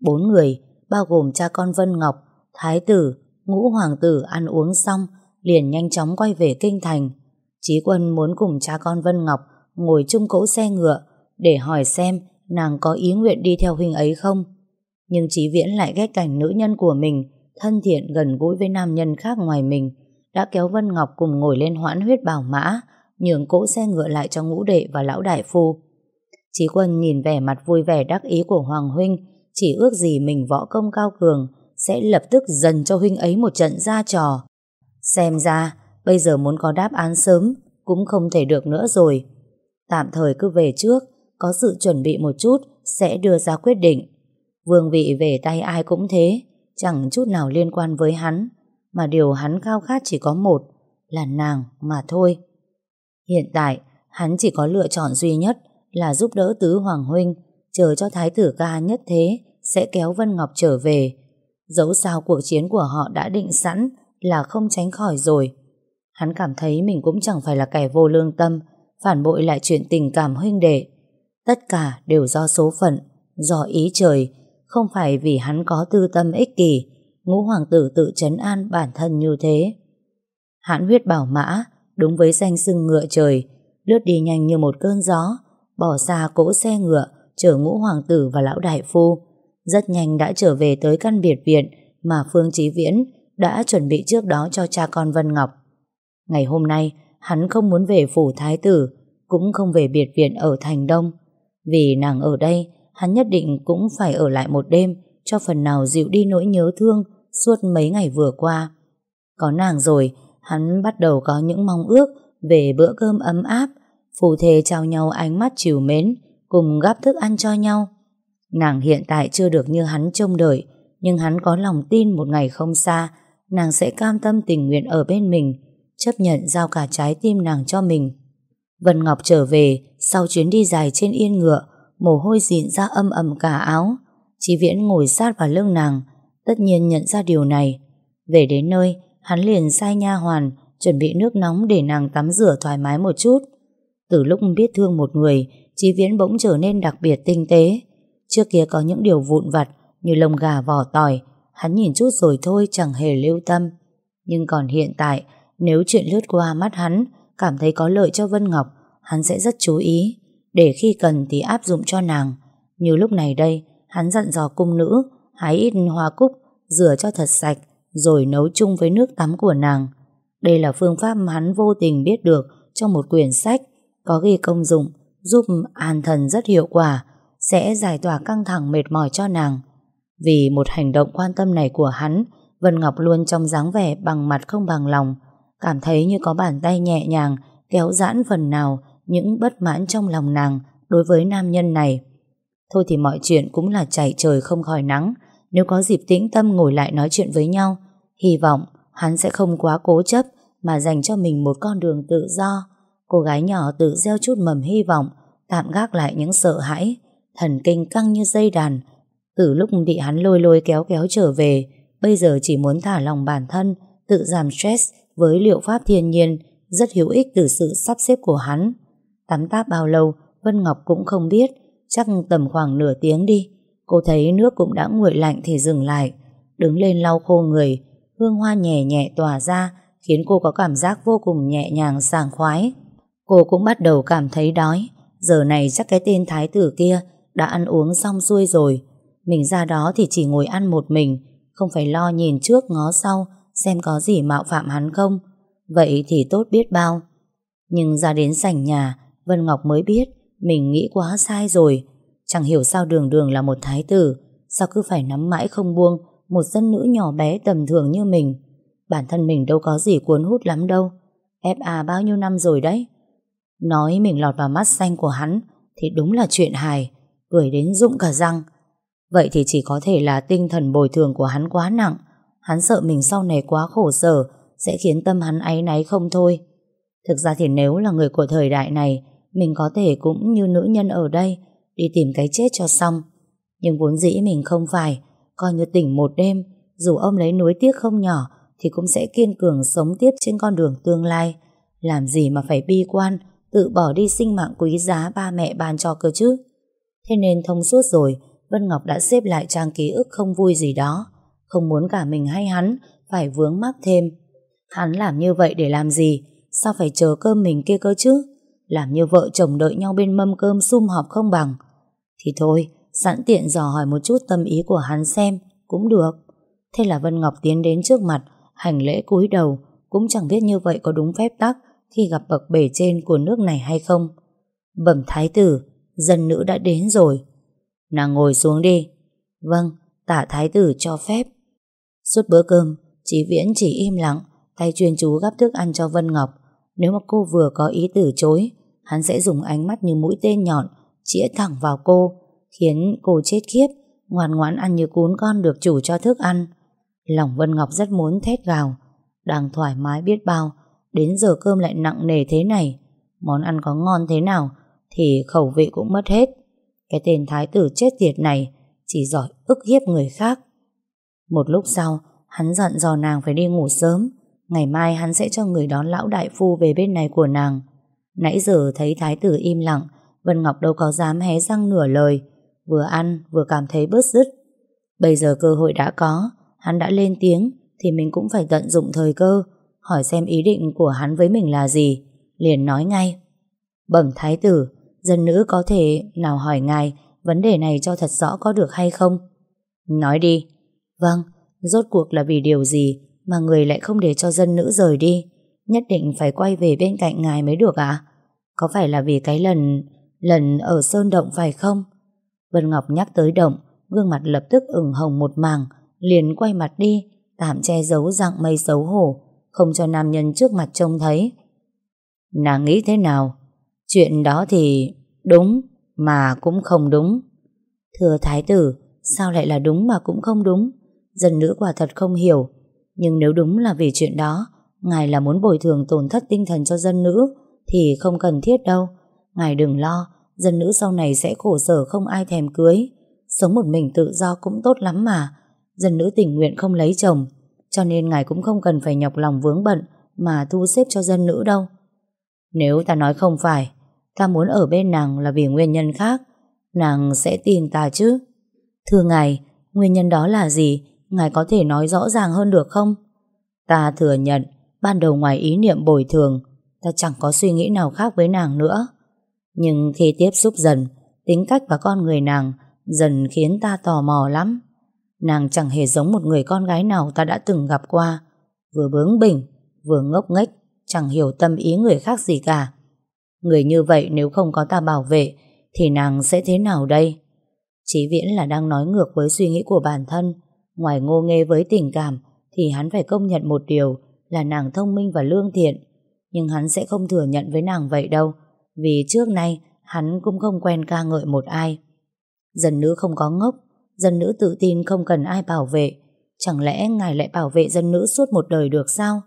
Bốn người, bao gồm cha con Vân Ngọc, thái tử, ngũ hoàng tử ăn uống xong, liền nhanh chóng quay về kinh thành. Chí quân muốn cùng cha con Vân Ngọc ngồi chung cỗ xe ngựa để hỏi xem nàng có ý nguyện đi theo huynh ấy không. Nhưng Chí Viễn lại ghét cảnh nữ nhân của mình thân thiện gần gũi với nam nhân khác ngoài mình, đã kéo Vân Ngọc cùng ngồi lên hoãn huyết bảo mã, nhường cỗ xe ngựa lại cho ngũ đệ và lão đại phu. Chí Quân nhìn vẻ mặt vui vẻ đắc ý của Hoàng Huynh, chỉ ước gì mình võ công cao cường, sẽ lập tức dần cho Huynh ấy một trận ra trò. Xem ra, bây giờ muốn có đáp án sớm, cũng không thể được nữa rồi. Tạm thời cứ về trước, có sự chuẩn bị một chút, sẽ đưa ra quyết định. Vương vị về tay ai cũng thế, chẳng chút nào liên quan với hắn, mà điều hắn khao khát chỉ có một, là nàng mà thôi. Hiện tại, hắn chỉ có lựa chọn duy nhất là giúp đỡ Tứ Hoàng Huynh, chờ cho Thái tử ca nhất thế sẽ kéo Vân Ngọc trở về. Dẫu sao cuộc chiến của họ đã định sẵn là không tránh khỏi rồi. Hắn cảm thấy mình cũng chẳng phải là kẻ vô lương tâm, phản bội lại chuyện tình cảm huynh đệ. Tất cả đều do số phận, do ý trời, không phải vì hắn có tư tâm ích kỷ, ngũ hoàng tử tự chấn an bản thân như thế. Hãn huyết bảo mã, đúng với danh xưng ngựa trời, lướt đi nhanh như một cơn gió, bỏ xa cỗ xe ngựa, chở ngũ hoàng tử và lão đại phu. Rất nhanh đã trở về tới căn biệt viện mà Phương Chí Viễn đã chuẩn bị trước đó cho cha con Vân Ngọc. Ngày hôm nay, hắn không muốn về phủ thái tử, cũng không về biệt viện ở thành đông. Vì nàng ở đây, hắn nhất định cũng phải ở lại một đêm cho phần nào dịu đi nỗi nhớ thương suốt mấy ngày vừa qua. Có nàng rồi, hắn bắt đầu có những mong ước về bữa cơm ấm áp, phù thề trao nhau ánh mắt chiều mến, cùng gắp thức ăn cho nhau. Nàng hiện tại chưa được như hắn trông đợi, nhưng hắn có lòng tin một ngày không xa, nàng sẽ cam tâm tình nguyện ở bên mình, chấp nhận giao cả trái tim nàng cho mình. Vân Ngọc trở về sau chuyến đi dài trên yên ngựa, mồ hôi dịn ra âm ầm cả áo. Chí Viễn ngồi sát vào lưng nàng, tất nhiên nhận ra điều này. Về đến nơi, hắn liền sai nha hoàn, chuẩn bị nước nóng để nàng tắm rửa thoải mái một chút. Từ lúc biết thương một người, Chí Viễn bỗng trở nên đặc biệt tinh tế. Trước kia có những điều vụn vặt như lông gà vỏ tỏi, hắn nhìn chút rồi thôi chẳng hề lưu tâm. Nhưng còn hiện tại, nếu chuyện lướt qua mắt hắn, cảm thấy có lợi cho Vân Ngọc, hắn sẽ rất chú ý, để khi cần thì áp dụng cho nàng. Như lúc này đây, hắn dặn dò cung nữ, hái ít hoa cúc, rửa cho thật sạch, rồi nấu chung với nước tắm của nàng. Đây là phương pháp hắn vô tình biết được trong một quyển sách có ghi công dụng giúp an thần rất hiệu quả, sẽ giải tỏa căng thẳng mệt mỏi cho nàng. Vì một hành động quan tâm này của hắn, Vân Ngọc luôn trong dáng vẻ bằng mặt không bằng lòng, cảm thấy như có bàn tay nhẹ nhàng kéo giãn phần nào những bất mãn trong lòng nàng đối với nam nhân này. Thôi thì mọi chuyện cũng là chạy trời không khỏi nắng, nếu có dịp tĩnh tâm ngồi lại nói chuyện với nhau, hy vọng hắn sẽ không quá cố chấp mà dành cho mình một con đường tự do. Cô gái nhỏ tự gieo chút mầm hy vọng, tạm gác lại những sợ hãi, thần kinh căng như dây đàn. Từ lúc bị hắn lôi lôi kéo kéo trở về, bây giờ chỉ muốn thả lòng bản thân, tự giảm stress với liệu pháp thiên nhiên, rất hữu ích từ sự sắp xếp của hắn. Tắm táp bao lâu, Vân Ngọc cũng không biết, chắc tầm khoảng nửa tiếng đi. Cô thấy nước cũng đã nguội lạnh thì dừng lại, đứng lên lau khô người, hương hoa nhẹ nhẹ tỏa ra, khiến cô có cảm giác vô cùng nhẹ nhàng sảng khoái. Cô cũng bắt đầu cảm thấy đói, giờ này chắc cái tên thái tử kia đã ăn uống xong xuôi rồi. Mình ra đó thì chỉ ngồi ăn một mình, không phải lo nhìn trước ngó sau xem có gì mạo phạm hắn không. Vậy thì tốt biết bao. Nhưng ra đến sảnh nhà, Vân Ngọc mới biết mình nghĩ quá sai rồi. Chẳng hiểu sao đường đường là một thái tử, sao cứ phải nắm mãi không buông một dân nữ nhỏ bé tầm thường như mình. Bản thân mình đâu có gì cuốn hút lắm đâu. FA à bao nhiêu năm rồi đấy. Nói mình lọt vào mắt xanh của hắn thì đúng là chuyện hài, cười đến rụng cả răng. Vậy thì chỉ có thể là tinh thần bồi thường của hắn quá nặng. Hắn sợ mình sau này quá khổ sở sẽ khiến tâm hắn áy náy không thôi. Thực ra thì nếu là người của thời đại này mình có thể cũng như nữ nhân ở đây đi tìm cái chết cho xong. Nhưng vốn dĩ mình không phải, coi như tỉnh một đêm, dù ông lấy nuối tiếc không nhỏ thì cũng sẽ kiên cường sống tiếp trên con đường tương lai. Làm gì mà phải bi quan, tự bỏ đi sinh mạng quý giá ba mẹ ban cho cơ chứ. Thế nên thông suốt rồi, Vân Ngọc đã xếp lại trang ký ức không vui gì đó không muốn cả mình hay hắn phải vướng mắc thêm. Hắn làm như vậy để làm gì? Sao phải chờ cơm mình kia cơ chứ? Làm như vợ chồng đợi nhau bên mâm cơm sum họp không bằng. Thì thôi, Sẵn tiện dò hỏi một chút tâm ý của hắn xem Cũng được. Thế là Vân Ngọc tiến đến trước mặt Hành lễ cúi đầu Cũng chẳng biết như vậy có đúng phép tắc Khi gặp bậc bể trên của nước này hay không. Bẩm thái tử Dân nữ đã đến rồi. Nàng ngồi xuống đi. Vâng, tả thái tử cho phép. Suốt bữa cơm Chí Viễn chỉ im lặng Tay chuyên chú gắp thức ăn cho Vân Ngọc. Nếu mà cô vừa có ý từ chối Hắn sẽ dùng ánh mắt như mũi tên nhọn Chĩa thẳng vào cô, Khiến cô chết khiếp, Ngoan ngoãn ăn như cún con được chủ cho thức ăn. Lòng Vân Ngọc rất muốn thét gào, Đang thoải mái biết bao, Đến giờ cơm lại nặng nề thế này, Món ăn có ngon thế nào Thì khẩu vị cũng mất hết. Cái tên thái tử chết tiệt này Chỉ giỏi ức hiếp người khác. Một lúc sau, Hắn dặn dò nàng phải đi ngủ sớm, Ngày mai hắn sẽ cho người đón lão đại phu Về bên này của nàng. Nãy giờ thấy thái tử im lặng Vân Ngọc đâu có dám hé răng nửa lời, Vừa ăn vừa cảm thấy bớt dứt Bây giờ cơ hội đã có, Hắn đã lên tiếng Thì mình cũng phải tận dụng thời cơ, Hỏi xem ý định của hắn với mình là gì, Liền nói ngay. Bẩm thái tử, Dân nữ có thể nào hỏi ngài Vấn đề này cho thật rõ có được hay không? Nói đi. Vâng Rốt cuộc là vì điều gì Mà người lại không để cho dân nữ rời đi? Nhất định phải quay về bên cạnh ngài mới được à Có phải là vì cái lần Lần ở Sơn Động phải không? Vân Ngọc nhắc tới Động, Gương mặt lập tức ửng hồng một màng Liền quay mặt đi, Tạm che giấu dạng mây xấu hổ, Không cho nam nhân trước mặt trông thấy. Nàng nghĩ thế nào? Chuyện đó thì Đúng, mà cũng không đúng. Thưa Thái tử, Sao lại là đúng mà cũng không đúng? Dân nữ quả thật không hiểu. Nhưng nếu đúng là vì chuyện đó, Ngài là muốn bồi thường tổn thất tinh thần cho dân nữ, Thì không cần thiết đâu. Ngài đừng lo Dân nữ sau này sẽ khổ sở không ai thèm cưới. Sống một mình tự do cũng tốt lắm mà. Dân nữ tình nguyện không lấy chồng. Cho nên ngài cũng không cần phải nhọc lòng vướng bận Mà thu xếp cho dân nữ đâu. Nếu ta nói không phải, Ta muốn ở bên nàng là vì nguyên nhân khác. Nàng sẽ tin ta chứ. Thưa ngài, Nguyên nhân đó là gì? Ngài có thể nói rõ ràng hơn được không? Ta thừa nhận, Ban đầu ngoài ý niệm bồi thường, Ta chẳng có suy nghĩ nào khác với nàng nữa. Nhưng khi tiếp xúc dần, Tính cách và con người nàng Dần khiến ta tò mò lắm. Nàng chẳng hề giống một người con gái nào ta đã từng gặp qua. Vừa bướng bỉnh, Vừa ngốc nghếch, Chẳng hiểu tâm ý người khác gì cả. Người như vậy nếu không có ta bảo vệ, Thì nàng sẽ thế nào đây? Chí Viễn là đang nói ngược với suy nghĩ của bản thân. Ngoài ngô nghê với tình cảm, Thì hắn phải công nhận một điều Là nàng thông minh và lương thiện. Nhưng hắn sẽ không thừa nhận với nàng vậy đâu. Vì trước nay, Hắn cũng không quen ca ngợi một ai. Dân nữ không có ngốc, Dân nữ tự tin không cần ai bảo vệ. Chẳng lẽ ngài lại bảo vệ dân nữ suốt một đời được sao?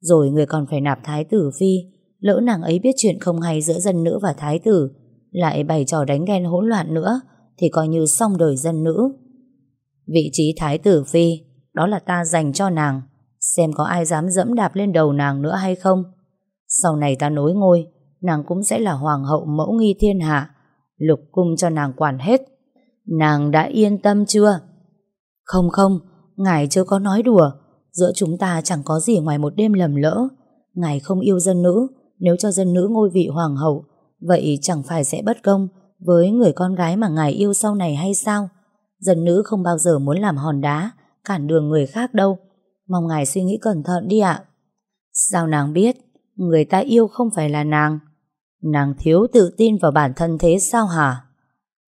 Rồi người còn phải nạp thái tử phi, Lỡ nàng ấy biết chuyện không hay giữa dân nữ và thái tử, Lại bày trò đánh ghen hỗn loạn nữa, Thì coi như xong đời dân nữ. Vị trí thái tử phi, Đó là ta dành cho nàng. Xem có ai dám dẫm đạp lên đầu nàng nữa hay không. Sau này ta nối ngôi Nàng cũng sẽ là hoàng hậu mẫu nghi thiên hạ. Lục cung cho nàng quản hết. Nàng đã yên tâm chưa? Không không. Ngài chưa có nói đùa. Giữa chúng ta chẳng có gì ngoài một đêm lầm lỡ. Ngài không yêu dân nữ. Nếu cho dân nữ ngôi vị hoàng hậu, Vậy chẳng phải sẽ bất công Với người con gái mà ngài yêu sau này hay sao? Dân nữ không bao giờ muốn làm hòn đá, Cản đường người khác đâu. Mong ngài suy nghĩ cẩn thận đi ạ. Sao nàng biết? Người ta yêu không phải là nàng. Nàng thiếu tự tin vào bản thân thế sao hả?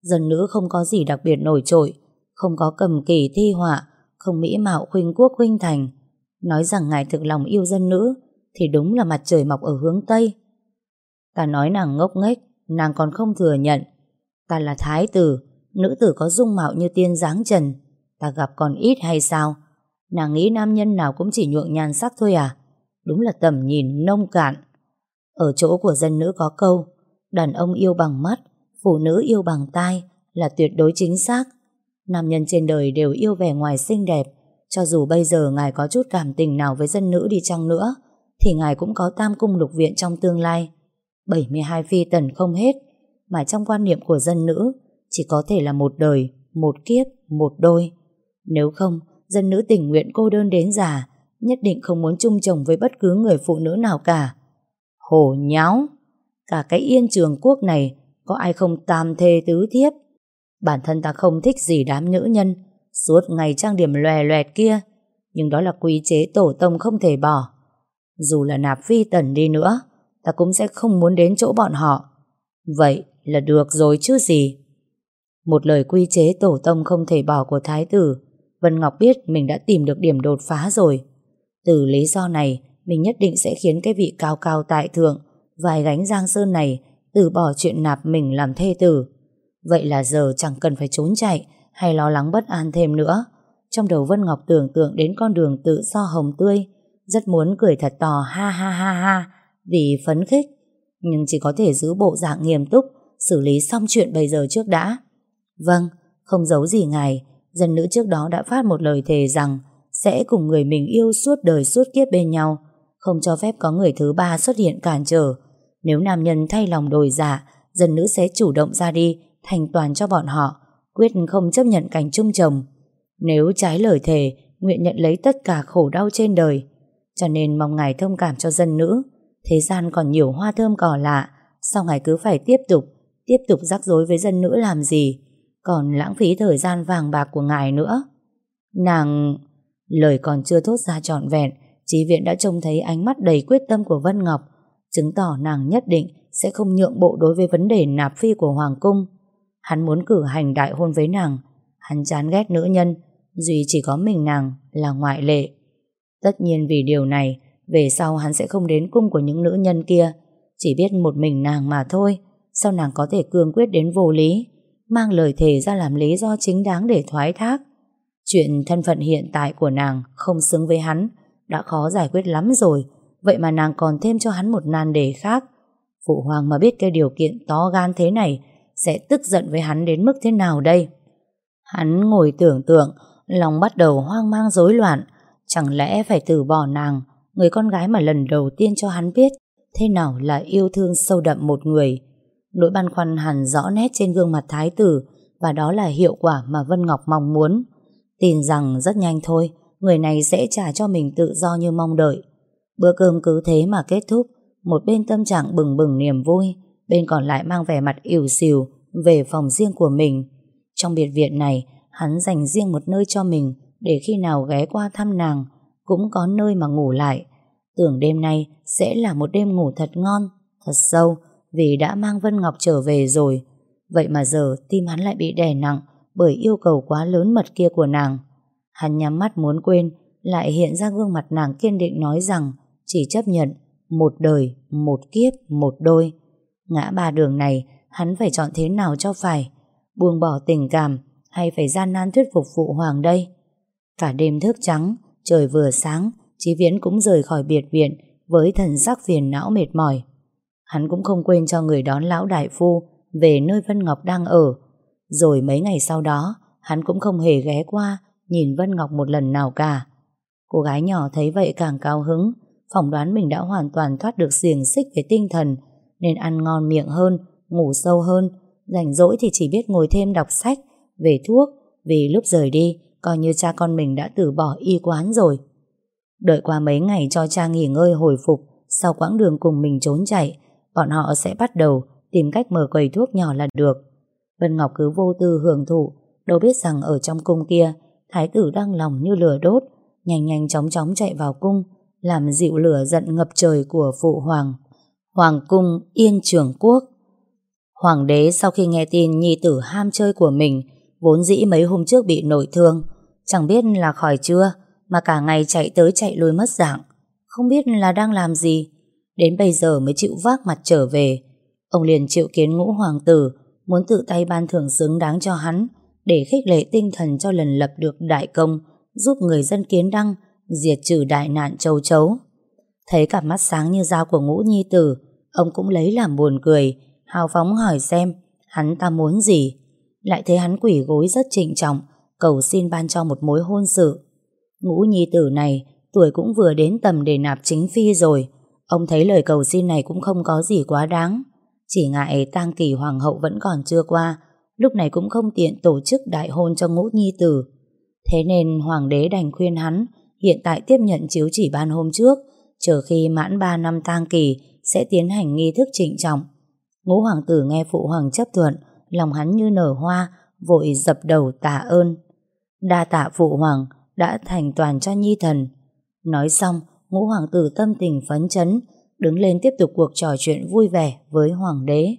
Dân nữ không có gì đặc biệt nổi trội, Không có cầm kỳ thi họa, Không mỹ mạo khuynh quốc khuynh thành. Nói rằng ngài thực lòng yêu dân nữ, Thì đúng là mặt trời mọc ở hướng Tây. Ta nói nàng ngốc nghếch, Nàng còn không thừa nhận. Ta là thái tử, Nữ tử có dung mạo như tiên dáng trần. Ta gặp còn ít hay sao? Nàng nghĩ nam nhân nào cũng chỉ nhuộn nhan sắc thôi à? Đúng là tầm nhìn nông cạn. Ở chỗ của dân nữ có câu Đàn ông yêu bằng mắt Phụ nữ yêu bằng tai Là tuyệt đối chính xác. Nam nhân trên đời đều yêu vẻ ngoài xinh đẹp. Cho dù bây giờ ngài có chút cảm tình nào với dân nữ đi chăng nữa Thì ngài cũng có tam cung lục viện trong tương lai. 72 phi tần không hết Mà trong quan niệm của dân nữ Chỉ có thể là một đời Một kiếp, một đôi. Nếu không dân nữ tình nguyện cô đơn đến già, nhất định không muốn chung chồng với bất cứ người phụ nữ nào cả. Hồ nháo! Cả cái yên trường quốc này, có ai không tam thê tứ thiếp? Bản thân ta không thích gì đám nữ nhân, Suốt ngày trang điểm lòe loẹt kia. Nhưng đó là quy chế tổ tông không thể bỏ. Dù là nạp phi tần đi nữa, Ta cũng sẽ không muốn đến chỗ bọn họ. Vậy là được rồi chứ gì? Một lời quy chế tổ tông không thể bỏ của thái tử, Vân Ngọc biết mình đã tìm được điểm đột phá rồi. Từ lý do này mình nhất định sẽ khiến cái vị cao cao tại thượng Vài gánh giang sơn này Từ bỏ chuyện nạp mình làm thê tử Vậy là giờ chẳng cần phải trốn chạy hay lo lắng bất an thêm nữa. Trong đầu Vân Ngọc tưởng tượng đến con đường tự do hồng tươi, rất muốn cười thật to ha ha ha ha vì phấn khích, nhưng chỉ có thể giữ bộ dạng nghiêm túc, xử lý xong chuyện bây giờ trước đã. Vâng, không giấu gì ngài, dân nữ trước đó đã phát một lời thề rằng sẽ cùng người mình yêu suốt đời suốt kiếp bên nhau, không cho phép có người thứ ba xuất hiện cản trở. Nếu nam nhân thay lòng đổi dạ, dân nữ sẽ chủ động ra đi thành toàn cho bọn họ, quyết không chấp nhận cảnh chung chồng. Nếu trái lời thề, nguyện nhận lấy tất cả khổ đau trên đời. Cho nên mong ngài thông cảm cho dân nữ. Thế gian còn nhiều hoa thơm cỏ lạ, sao ngài cứ phải tiếp tục, tiếp tục rắc rối với dân nữ làm gì? Còn lãng phí thời gian vàng bạc của ngài nữa. Nàng... Lời còn chưa thốt ra trọn vẹn, Chí viện đã trông thấy ánh mắt đầy quyết tâm của Vân Ngọc, chứng tỏ nàng nhất định sẽ không nhượng bộ đối với vấn đề nạp phi của Hoàng Cung. Hắn muốn cử hành đại hôn với nàng Hắn chán ghét nữ nhân Duy chỉ có mình nàng là ngoại lệ Tất nhiên vì điều này Về sau hắn sẽ không đến cung của những nữ nhân kia Chỉ biết một mình nàng mà thôi Sao nàng có thể cương quyết đến vô lý Mang lời thề ra làm lý do chính đáng để thoái thác Chuyện thân phận hiện tại của nàng Không xứng với hắn đã khó giải quyết lắm rồi Vậy mà nàng còn thêm cho hắn một nan đề khác Phụ hoàng mà biết cái điều kiện to gan thế này sẽ tức giận với hắn đến mức thế nào đây? Hắn ngồi tưởng tượng, lòng bắt đầu hoang mang rối loạn. Chẳng lẽ phải từ bỏ nàng, người con gái mà lần đầu tiên cho hắn biết thế nào là yêu thương sâu đậm một người. Nỗi băn khoăn hẳn rõ nét trên gương mặt thái tử và đó là hiệu quả mà Vân Ngọc mong muốn. Tin rằng rất nhanh thôi, người này sẽ trả cho mình tự do như mong đợi. Bữa cơm cứ thế mà kết thúc, một bên tâm trạng bừng bừng niềm vui, bên còn lại mang vẻ mặt ỉu xìu về phòng riêng của mình. Trong biệt viện này, hắn dành riêng một nơi cho mình để khi nào ghé qua thăm nàng cũng có nơi mà ngủ lại. Tưởng đêm nay sẽ là một đêm ngủ thật ngon, thật sâu vì đã mang Vân Ngọc trở về rồi. Vậy mà giờ tim hắn lại bị đè nặng bởi yêu cầu quá lớn mật kia của nàng. Hắn nhắm mắt muốn quên lại hiện ra gương mặt nàng kiên định nói rằng chỉ chấp nhận một đời, một kiếp, một đôi. Ngã ba đường này, hắn phải chọn thế nào cho phải? Buông bỏ tình cảm hay phải gian nan thuyết phục phụ hoàng đây? Cả đêm thức trắng, trời vừa sáng, Chí Viễn cũng rời khỏi biệt viện với thần sắc phiền não mệt mỏi. Hắn cũng không quên cho người đón lão đại phu về nơi Vân Ngọc đang ở. Rồi mấy ngày sau đó, hắn cũng không hề ghé qua nhìn Vân Ngọc một lần nào cả. Cô gái nhỏ thấy vậy càng cao hứng, phỏng đoán mình đã hoàn toàn thoát được xiềng xích về tinh thần nên ăn ngon miệng hơn, ngủ sâu hơn, rảnh rỗi thì chỉ biết ngồi thêm đọc sách, về thuốc, vì lúc rời đi, coi như cha con mình đã từ bỏ y quán rồi. Đợi qua mấy ngày cho cha nghỉ ngơi hồi phục, sau quãng đường cùng mình trốn chạy, bọn họ sẽ bắt đầu tìm cách mở quầy thuốc nhỏ là được. Vân Ngọc cứ vô tư hưởng thụ, đâu biết rằng ở trong cung kia, thái tử đang lòng như lửa đốt, nhanh nhanh chóng chóng chạy vào cung, làm dịu lửa giận ngập trời của phụ hoàng. Hoàng cung Yên Trường Quốc. Hoàng đế sau khi nghe tin nhi tử ham chơi của mình vốn dĩ mấy hôm trước bị nội thương chẳng biết là khỏi chưa mà cả ngày chạy tới chạy lui mất dạng không biết là đang làm gì. Đến bây giờ mới chịu vác mặt trở về. Ông liền chịu kiến ngũ hoàng tử muốn tự tay ban thưởng xứng đáng cho hắn để khích lệ tinh thần cho lần lập được đại công giúp người dân kiến đăng diệt trừ đại nạn châu chấu Thấy cặp mắt sáng như dao của ngũ nhi tử, ông cũng lấy làm buồn cười, hào phóng hỏi xem hắn ta muốn gì. Lại thấy hắn quỷ gối rất trịnh trọng, cầu xin ban cho một mối hôn sự. Ngũ nhi tử này, tuổi cũng vừa đến tầm để nạp chính phi rồi. Ông thấy lời cầu xin này cũng không có gì quá đáng. Chỉ ngại tang kỳ hoàng hậu vẫn còn chưa qua, lúc này cũng không tiện tổ chức đại hôn cho ngũ nhi tử. Thế nên hoàng đế đành khuyên hắn hiện tại tiếp nhận chiếu chỉ ban hôm trước, chờ khi mãn 3 năm tang kỳ sẽ tiến hành nghi thức trịnh trọng. Ngũ hoàng tử nghe phụ hoàng chấp thuận, lòng hắn như nở hoa, vội dập đầu tạ ơn. Đa tạ phụ hoàng đã thành toàn cho nhi thần. Nói xong, ngũ hoàng tử tâm tình phấn chấn, đứng lên tiếp tục cuộc trò chuyện vui vẻ với hoàng đế.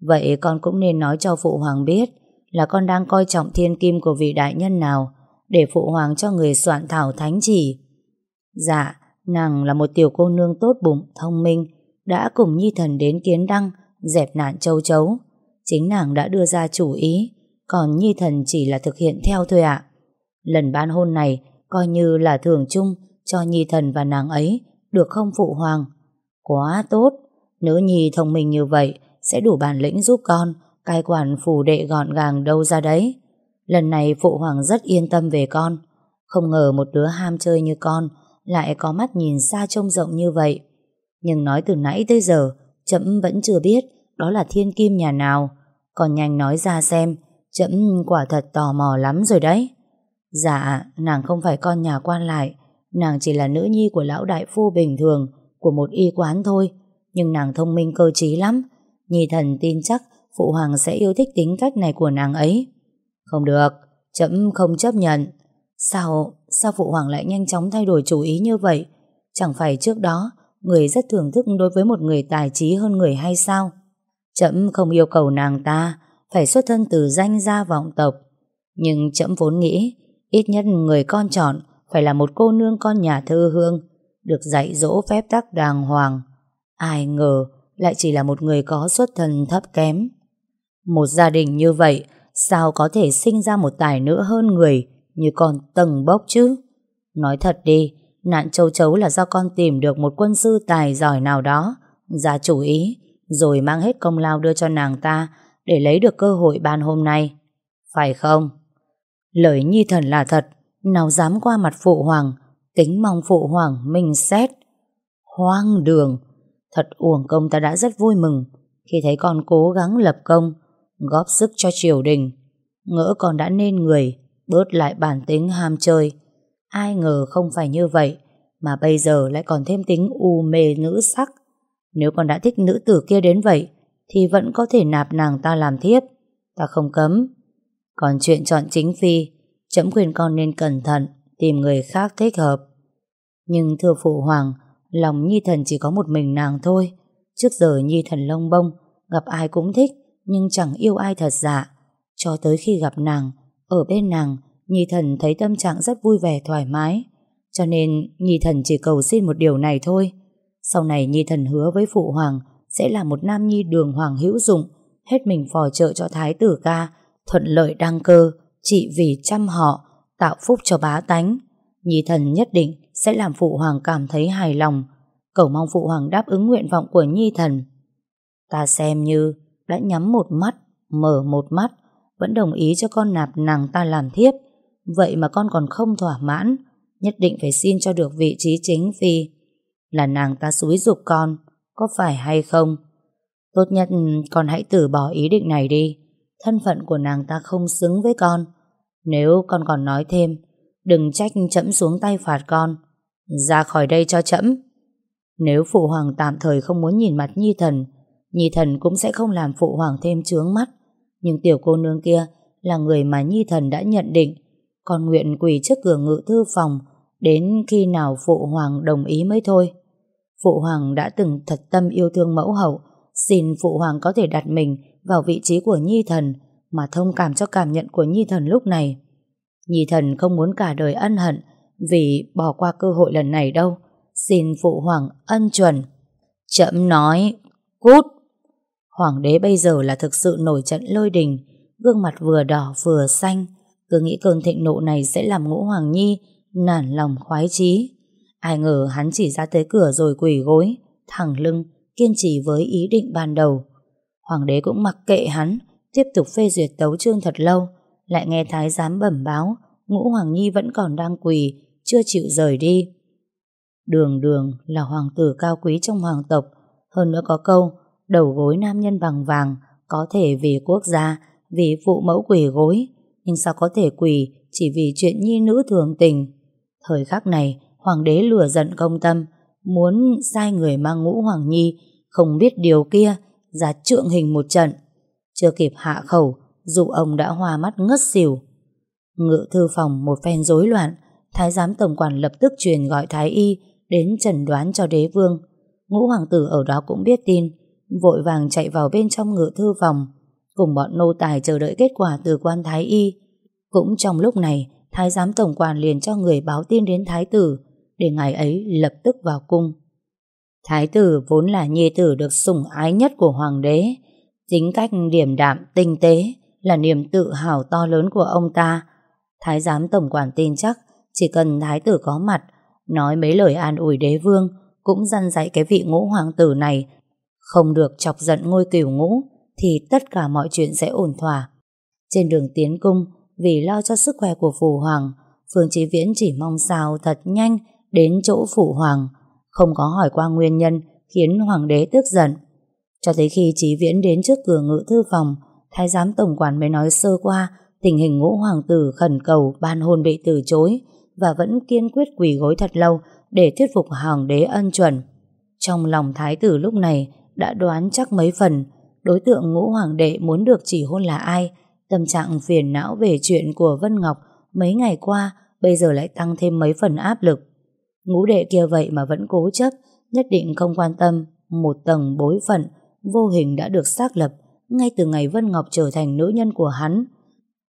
Vậy con cũng nên nói cho phụ hoàng biết là con đang coi trọng thiên kim của vị đại nhân nào để phụ hoàng cho người soạn thảo thánh chỉ. Dạ, nàng là một tiểu cô nương tốt bụng, thông minh, đã cùng nhi thần đến kiến đăng, dẹp nạn châu chấu. Chính nàng đã đưa ra chủ ý, còn nhi thần chỉ là thực hiện theo thôi ạ. Lần ban hôn này coi như là thưởng chung cho nhi thần và nàng ấy, được không phụ hoàng? Quá tốt, nữ nhi thông minh như vậy sẽ đủ bản lĩnh giúp con cai quản phủ đệ gọn gàng đâu ra đấy. Lần này phụ hoàng rất yên tâm về con. Không ngờ một đứa ham chơi như con lại có mắt nhìn xa trông rộng như vậy. Nhưng nói từ nãy tới giờ, chậm vẫn chưa biết đó là thiên kim nhà nào. Còn nhanh nói ra xem, chậm quả thật tò mò lắm rồi đấy. Dạ, nàng không phải con nhà quan lại, nàng chỉ là nữ nhi của lão đại phu bình thường, của một y quán thôi. Nhưng nàng thông minh cơ trí lắm, Nhi thần tin chắc Phụ hoàng sẽ yêu thích tính cách này của nàng ấy. Không được, chấm không chấp nhận. Sao, sao Phụ hoàng lại nhanh chóng thay đổi chủ ý như vậy? Chẳng phải trước đó người rất thưởng thức đối với một người tài trí hơn người hay sao? Chấm không yêu cầu nàng ta phải xuất thân từ danh gia vọng tộc. Nhưng chấm vốn nghĩ ít nhất người con chọn phải là một cô nương con nhà thư hương được dạy dỗ phép tắc đàng hoàng. Ai ngờ lại chỉ là một người có xuất thân thấp kém. Một gia đình như vậy sao có thể sinh ra một tài nữ hơn người như con tầng bốc chứ? Nói thật đi, nạn châu chấu là do con tìm được một quân sư tài giỏi nào đó, ra chủ ý, rồi mang hết công lao đưa cho nàng ta để lấy được cơ hội ban hôm nay. Phải không? Lời nhi thần là thật, nào dám qua mặt phụ hoàng, kính mong phụ hoàng minh xét. Hoang đường, thật uổng công ta đã rất vui mừng khi thấy con cố gắng lập công, góp sức cho triều đình. Ngỡ con đã nên người, bớt lại bản tính ham chơi. Ai ngờ không phải như vậy, mà bây giờ lại còn thêm tính u mê nữ sắc. Nếu con đã thích nữ tử kia đến vậy, thì vẫn có thể nạp nàng ta làm thiếp. Ta không cấm. Còn chuyện chọn chính phi, chấm khuyên con nên cẩn thận, tìm người khác thích hợp. Nhưng thưa phụ hoàng, lòng Nhi Thần chỉ có một mình nàng thôi. Trước giờ Nhi Thần lông bông, gặp ai cũng thích, nhưng chẳng yêu ai thật dạ. Cho tới khi gặp nàng, ở bên nàng, Nhi Thần thấy tâm trạng rất vui vẻ thoải mái. Cho nên Nhi Thần chỉ cầu xin một điều này thôi. Sau này Nhi Thần hứa với Phụ Hoàng sẽ là một nam nhi đường hoàng hữu dụng, hết mình phò trợ cho Thái tử ca, thuận lợi đăng cơ, trị vì chăm họ, tạo phúc cho bá tánh. Nhi Thần nhất định sẽ làm Phụ Hoàng cảm thấy hài lòng, cầu mong Phụ Hoàng đáp ứng nguyện vọng của Nhi Thần. Ta xem như đã nhắm một mắt, mở một mắt, vẫn đồng ý cho con nạp nàng ta làm thiếp. Vậy mà con còn không thỏa mãn, nhất định phải xin cho được vị trí chính phi. Là nàng ta xúi dục con, có phải hay không? Tốt nhất con hãy từ bỏ ý định này đi. Thân phận của nàng ta không xứng với con. Nếu con còn nói thêm, đừng trách chậm xuống tay phạt con. Ra khỏi đây cho chậm. Nếu phụ hoàng tạm thời không muốn nhìn mặt nhi thần, Nhi thần cũng sẽ không làm phụ hoàng thêm chướng mắt. Nhưng tiểu cô nương kia là người mà Nhi thần đã nhận định, còn nguyện quỳ trước cửa ngự thư phòng đến khi nào phụ hoàng đồng ý mới thôi. Phụ hoàng đã từng thật tâm yêu thương mẫu hậu, xin phụ hoàng có thể đặt mình vào vị trí của Nhi thần mà thông cảm cho cảm nhận của Nhi thần lúc này. Nhi thần không muốn cả đời ân hận vì bỏ qua cơ hội lần này đâu. Xin phụ hoàng ân chuẩn. Chậm nói, cút. Hoàng đế bây giờ là thực sự nổi trận lôi đình, gương mặt vừa đỏ vừa xanh, cứ nghĩ cơn thịnh nộ này sẽ làm ngũ Hoàng Nhi nản lòng khoái chí. Ai ngờ hắn chỉ ra tới cửa rồi quỳ gối, thẳng lưng, kiên trì với ý định ban đầu. Hoàng đế cũng mặc kệ hắn, tiếp tục phê duyệt tấu chương thật lâu, lại nghe thái giám bẩm báo, ngũ Hoàng Nhi vẫn còn đang quỳ, chưa chịu rời đi. Đường đường là hoàng tử cao quý trong hoàng tộc, hơn nữa có câu đầu gối nam nhân bằng vàng có thể vì quốc gia, vì phụ mẫu quỳ gối, nhưng sao có thể quỳ chỉ vì chuyện nhi nữ thường tình. Thời khắc này, hoàng đế lừa giận công tâm, muốn sai người mang ngũ hoàng nhi, không biết điều kia, ra trượng hình một trận. Chưa kịp hạ khẩu, Dụ ông đã hoa mắt ngất xỉu Ngự thư phòng một phen rối loạn Thái giám tổng quản lập tức truyền gọi Thái Y Đến chẩn đoán cho đế vương. Ngũ hoàng tử ở đó cũng biết tin Vội vàng chạy vào bên trong ngự thư phòng Cùng bọn nô tài chờ đợi kết quả từ quan Thái Y. Cũng trong lúc này Thái giám tổng quản liền cho người báo tin đến Thái tử Để ngài ấy lập tức vào cung. Thái tử vốn là nhi tử được sủng ái nhất của hoàng đế Tính cách điềm đạm, tinh tế Là niềm tự hào to lớn của ông ta. Thái giám tổng quản tin chắc chỉ cần thái tử có mặt, Nói mấy lời an ủi đế vương, Cũng dăn dạy cái vị ngũ hoàng tử này. Không được chọc giận ngôi cửu ngũ, Thì tất cả mọi chuyện sẽ ổn thỏa. Trên đường tiến cung, Vì lo cho sức khỏe của phù hoàng, Phương Chí Viễn chỉ mong sao thật nhanh Đến chỗ phụ hoàng, Không có hỏi qua nguyên nhân Khiến hoàng đế tức giận. Cho tới khi Chí Viễn đến trước cửa ngự thư phòng, Thái giám tổng quản mới nói sơ qua tình hình ngũ hoàng tử khẩn cầu ban hôn bị từ chối và vẫn kiên quyết quỳ gối thật lâu để thuyết phục hoàng đế ân chuẩn. Trong lòng thái tử lúc này đã đoán chắc mấy phần đối tượng ngũ hoàng đệ muốn được chỉ hôn là ai. Tâm trạng phiền não về chuyện của Vân Ngọc mấy ngày qua bây giờ lại tăng thêm mấy phần áp lực. Ngũ đệ kia vậy mà vẫn cố chấp, nhất định không quan tâm. Một tầng bối phận, vô hình đã được xác lập ngay từ ngày Vân Ngọc trở thành nữ nhân của hắn.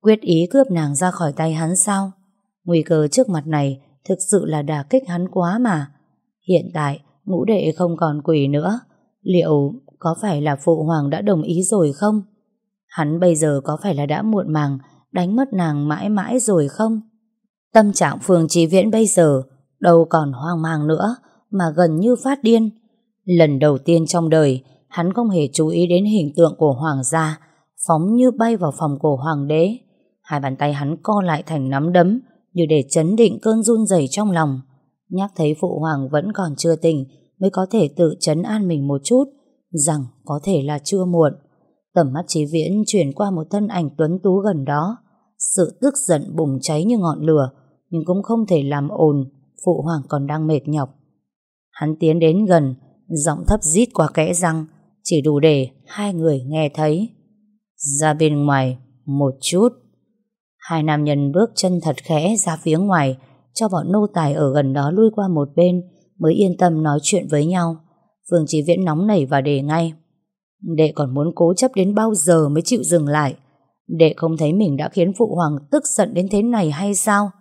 Quyết ý cướp nàng ra khỏi tay hắn sao? Nguy cơ trước mặt này thực sự là đả kích hắn quá mà. Hiện tại, ngũ đệ không còn quỷ nữa. Liệu có phải là phụ hoàng đã đồng ý rồi không? Hắn bây giờ có phải là đã muộn màng đánh mất nàng mãi mãi rồi không? Tâm trạng Phương Trí Viễn bây giờ đâu còn hoang mang nữa mà gần như phát điên. Lần đầu tiên trong đời hắn không hề chú ý đến hình tượng của hoàng gia phóng như bay vào phòng của hoàng đế. Hai bàn tay hắn co lại thành nắm đấm như để chấn định cơn run rẩy trong lòng. Nhắc thấy phụ hoàng vẫn còn chưa tỉnh, mới có thể tự chấn an mình một chút, rằng có thể là chưa muộn. Tầm mắt trí viễn chuyển qua một thân ảnh tuấn tú gần đó. Sự tức giận bùng cháy như ngọn lửa, nhưng cũng không thể làm ồn, phụ hoàng còn đang mệt nhọc. Hắn tiến đến gần, giọng thấp rít qua kẽ răng, chỉ đủ để hai người nghe thấy. Ra bên ngoài, một chút. Hai nam nhân bước chân thật khẽ ra phía ngoài cho bọn nô tài ở gần đó lui qua một bên mới yên tâm nói chuyện với nhau. Phương Chí Viễn nóng nảy và đề ngay. Đệ còn muốn cố chấp đến bao giờ mới chịu dừng lại. Đệ không thấy mình đã khiến Phụ Hoàng tức giận đến thế này hay sao?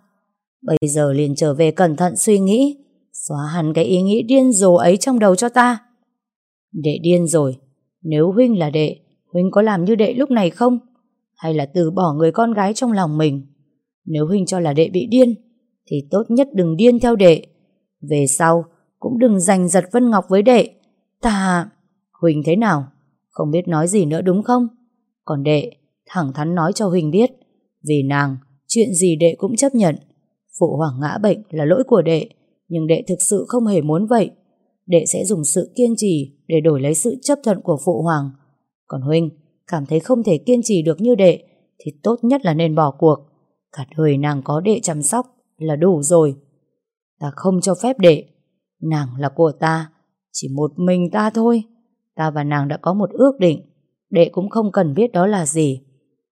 Bây giờ liền trở về cẩn thận suy nghĩ, xóa hẳn cái ý nghĩ điên rồ ấy trong đầu cho ta. Đệ điên rồi, nếu Huynh là đệ, Huynh có làm như đệ lúc này không? Hay là từ bỏ người con gái trong lòng mình. Nếu Huynh cho là đệ bị điên, thì tốt nhất đừng điên theo đệ. Về sau, cũng đừng giành giật Vân Ngọc với đệ. Ta... Huỳnh thế nào? Không biết nói gì nữa đúng không? Còn đệ, thẳng thắn nói cho Huỳnh biết. Vì nàng, chuyện gì đệ cũng chấp nhận. Phụ hoàng ngã bệnh là lỗi của đệ, nhưng đệ thực sự không hề muốn vậy. Đệ sẽ dùng sự kiên trì để đổi lấy sự chấp thuận của phụ hoàng. Còn Huynh, cảm thấy không thể kiên trì được như đệ thì tốt nhất là nên bỏ cuộc. Cả đời nàng có đệ chăm sóc là đủ rồi. Ta không cho phép đệ. Nàng là của ta, chỉ một mình ta thôi. Ta và nàng đã có một ước định, đệ cũng không cần biết đó là gì.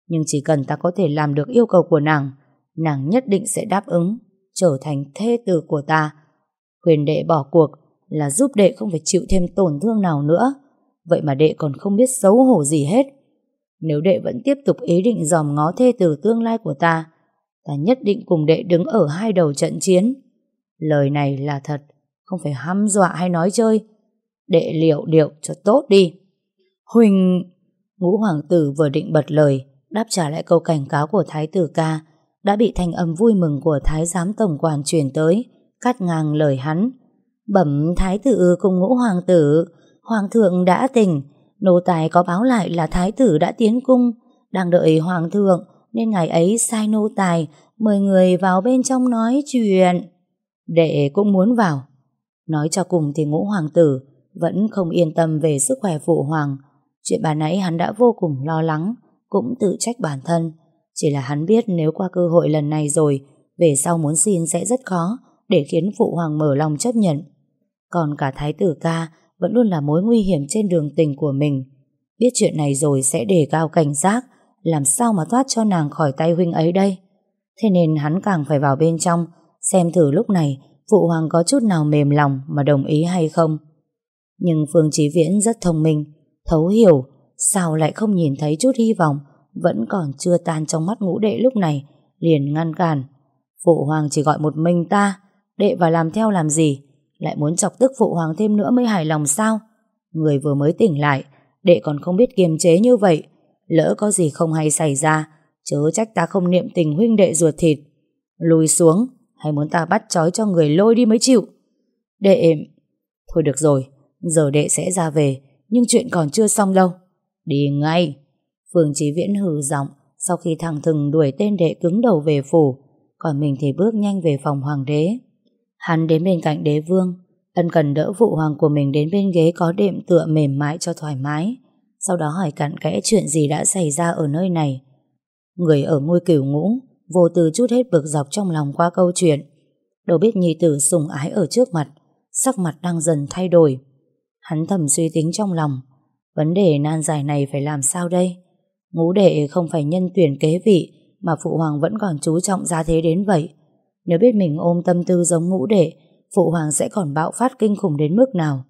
Nhưng chỉ cần ta có thể làm được yêu cầu của nàng, nàng nhất định sẽ đáp ứng, trở thành thê tử của ta. Quyền đệ bỏ cuộc là giúp đệ không phải chịu thêm tổn thương nào nữa. Vậy mà đệ còn không biết xấu hổ gì hết. Nếu đệ vẫn tiếp tục ý định dòm ngó thê tử tương lai của ta, ta nhất định cùng đệ đứng ở hai đầu trận chiến. Lời này là thật, không phải hăm dọa hay nói chơi. Đệ liệu điệu cho tốt đi. Huỳnh... Ngũ hoàng tử vừa định bật lời, đáp trả lại câu cảnh cáo của thái tử ca, đã bị thanh âm vui mừng của thái giám tổng quản truyền tới, cắt ngang lời hắn. Bẩm thái tử cùng ngũ hoàng tử, hoàng thượng đã tỉnh, Nô tài có báo lại là thái tử đã tiến cung, đang đợi hoàng thượng, nên ngày ấy sai nô tài mời người vào bên trong nói chuyện. Đệ cũng muốn vào. Nói cho cùng thì ngũ hoàng tử vẫn không yên tâm về sức khỏe phụ hoàng. Chuyện bà nãy hắn đã vô cùng lo lắng, cũng tự trách bản thân. Chỉ là hắn biết nếu qua cơ hội lần này rồi, về sau muốn xin sẽ rất khó để khiến phụ hoàng mở lòng chấp nhận. Còn cả thái tử ca vẫn luôn là mối nguy hiểm trên đường tình của mình. Biết chuyện này rồi sẽ đề cao cảnh giác, làm sao mà thoát cho nàng khỏi tay huynh ấy đây. Thế nên hắn càng phải vào bên trong, xem thử lúc này Phụ Hoàng có chút nào mềm lòng mà đồng ý hay không. Nhưng Phương Chí Viễn rất thông minh, thấu hiểu, sao lại không nhìn thấy chút hy vọng, vẫn còn chưa tan trong mắt ngũ đệ lúc này, liền ngăn cản. Phụ Hoàng chỉ gọi một mình ta, đệ vào làm theo làm gì, lại muốn chọc tức Phụ Hoàng thêm nữa mới hài lòng sao? Người vừa mới tỉnh lại, đệ còn không biết kiềm chế như vậy, lỡ có gì không hay xảy ra, chớ trách ta không niệm tình huynh đệ ruột thịt. Lùi xuống, hay muốn ta bắt trói cho người lôi đi mới chịu? Đệ... Thôi được rồi, giờ đệ sẽ ra về, nhưng chuyện còn chưa xong đâu. Đi ngay! Phương Chí Viễn hừ giọng sau khi thằng thừng đuổi tên đệ cứng đầu về phủ, còn mình thì bước nhanh về phòng hoàng đế. Hắn đến bên cạnh đế vương, ân cần đỡ phụ hoàng của mình đến bên ghế có đệm tựa mềm mại cho thoải mái, sau đó hỏi cặn kẽ chuyện gì đã xảy ra ở nơi này. Người ở ngôi cửu ngũ, vô tư chút hết bực dọc trong lòng qua câu chuyện. Đâu biết nhi tử sùng ái ở trước mặt, sắc mặt đang dần thay đổi. Hắn thầm suy tính trong lòng, vấn đề nan giải này phải làm sao đây? Ngũ đệ không phải nhân tuyển kế vị, mà phụ hoàng vẫn còn chú trọng ra thế đến vậy. Nếu biết mình ôm tâm tư giống ngũ đệ, phụ hoàng sẽ còn bạo phát kinh khủng đến mức nào.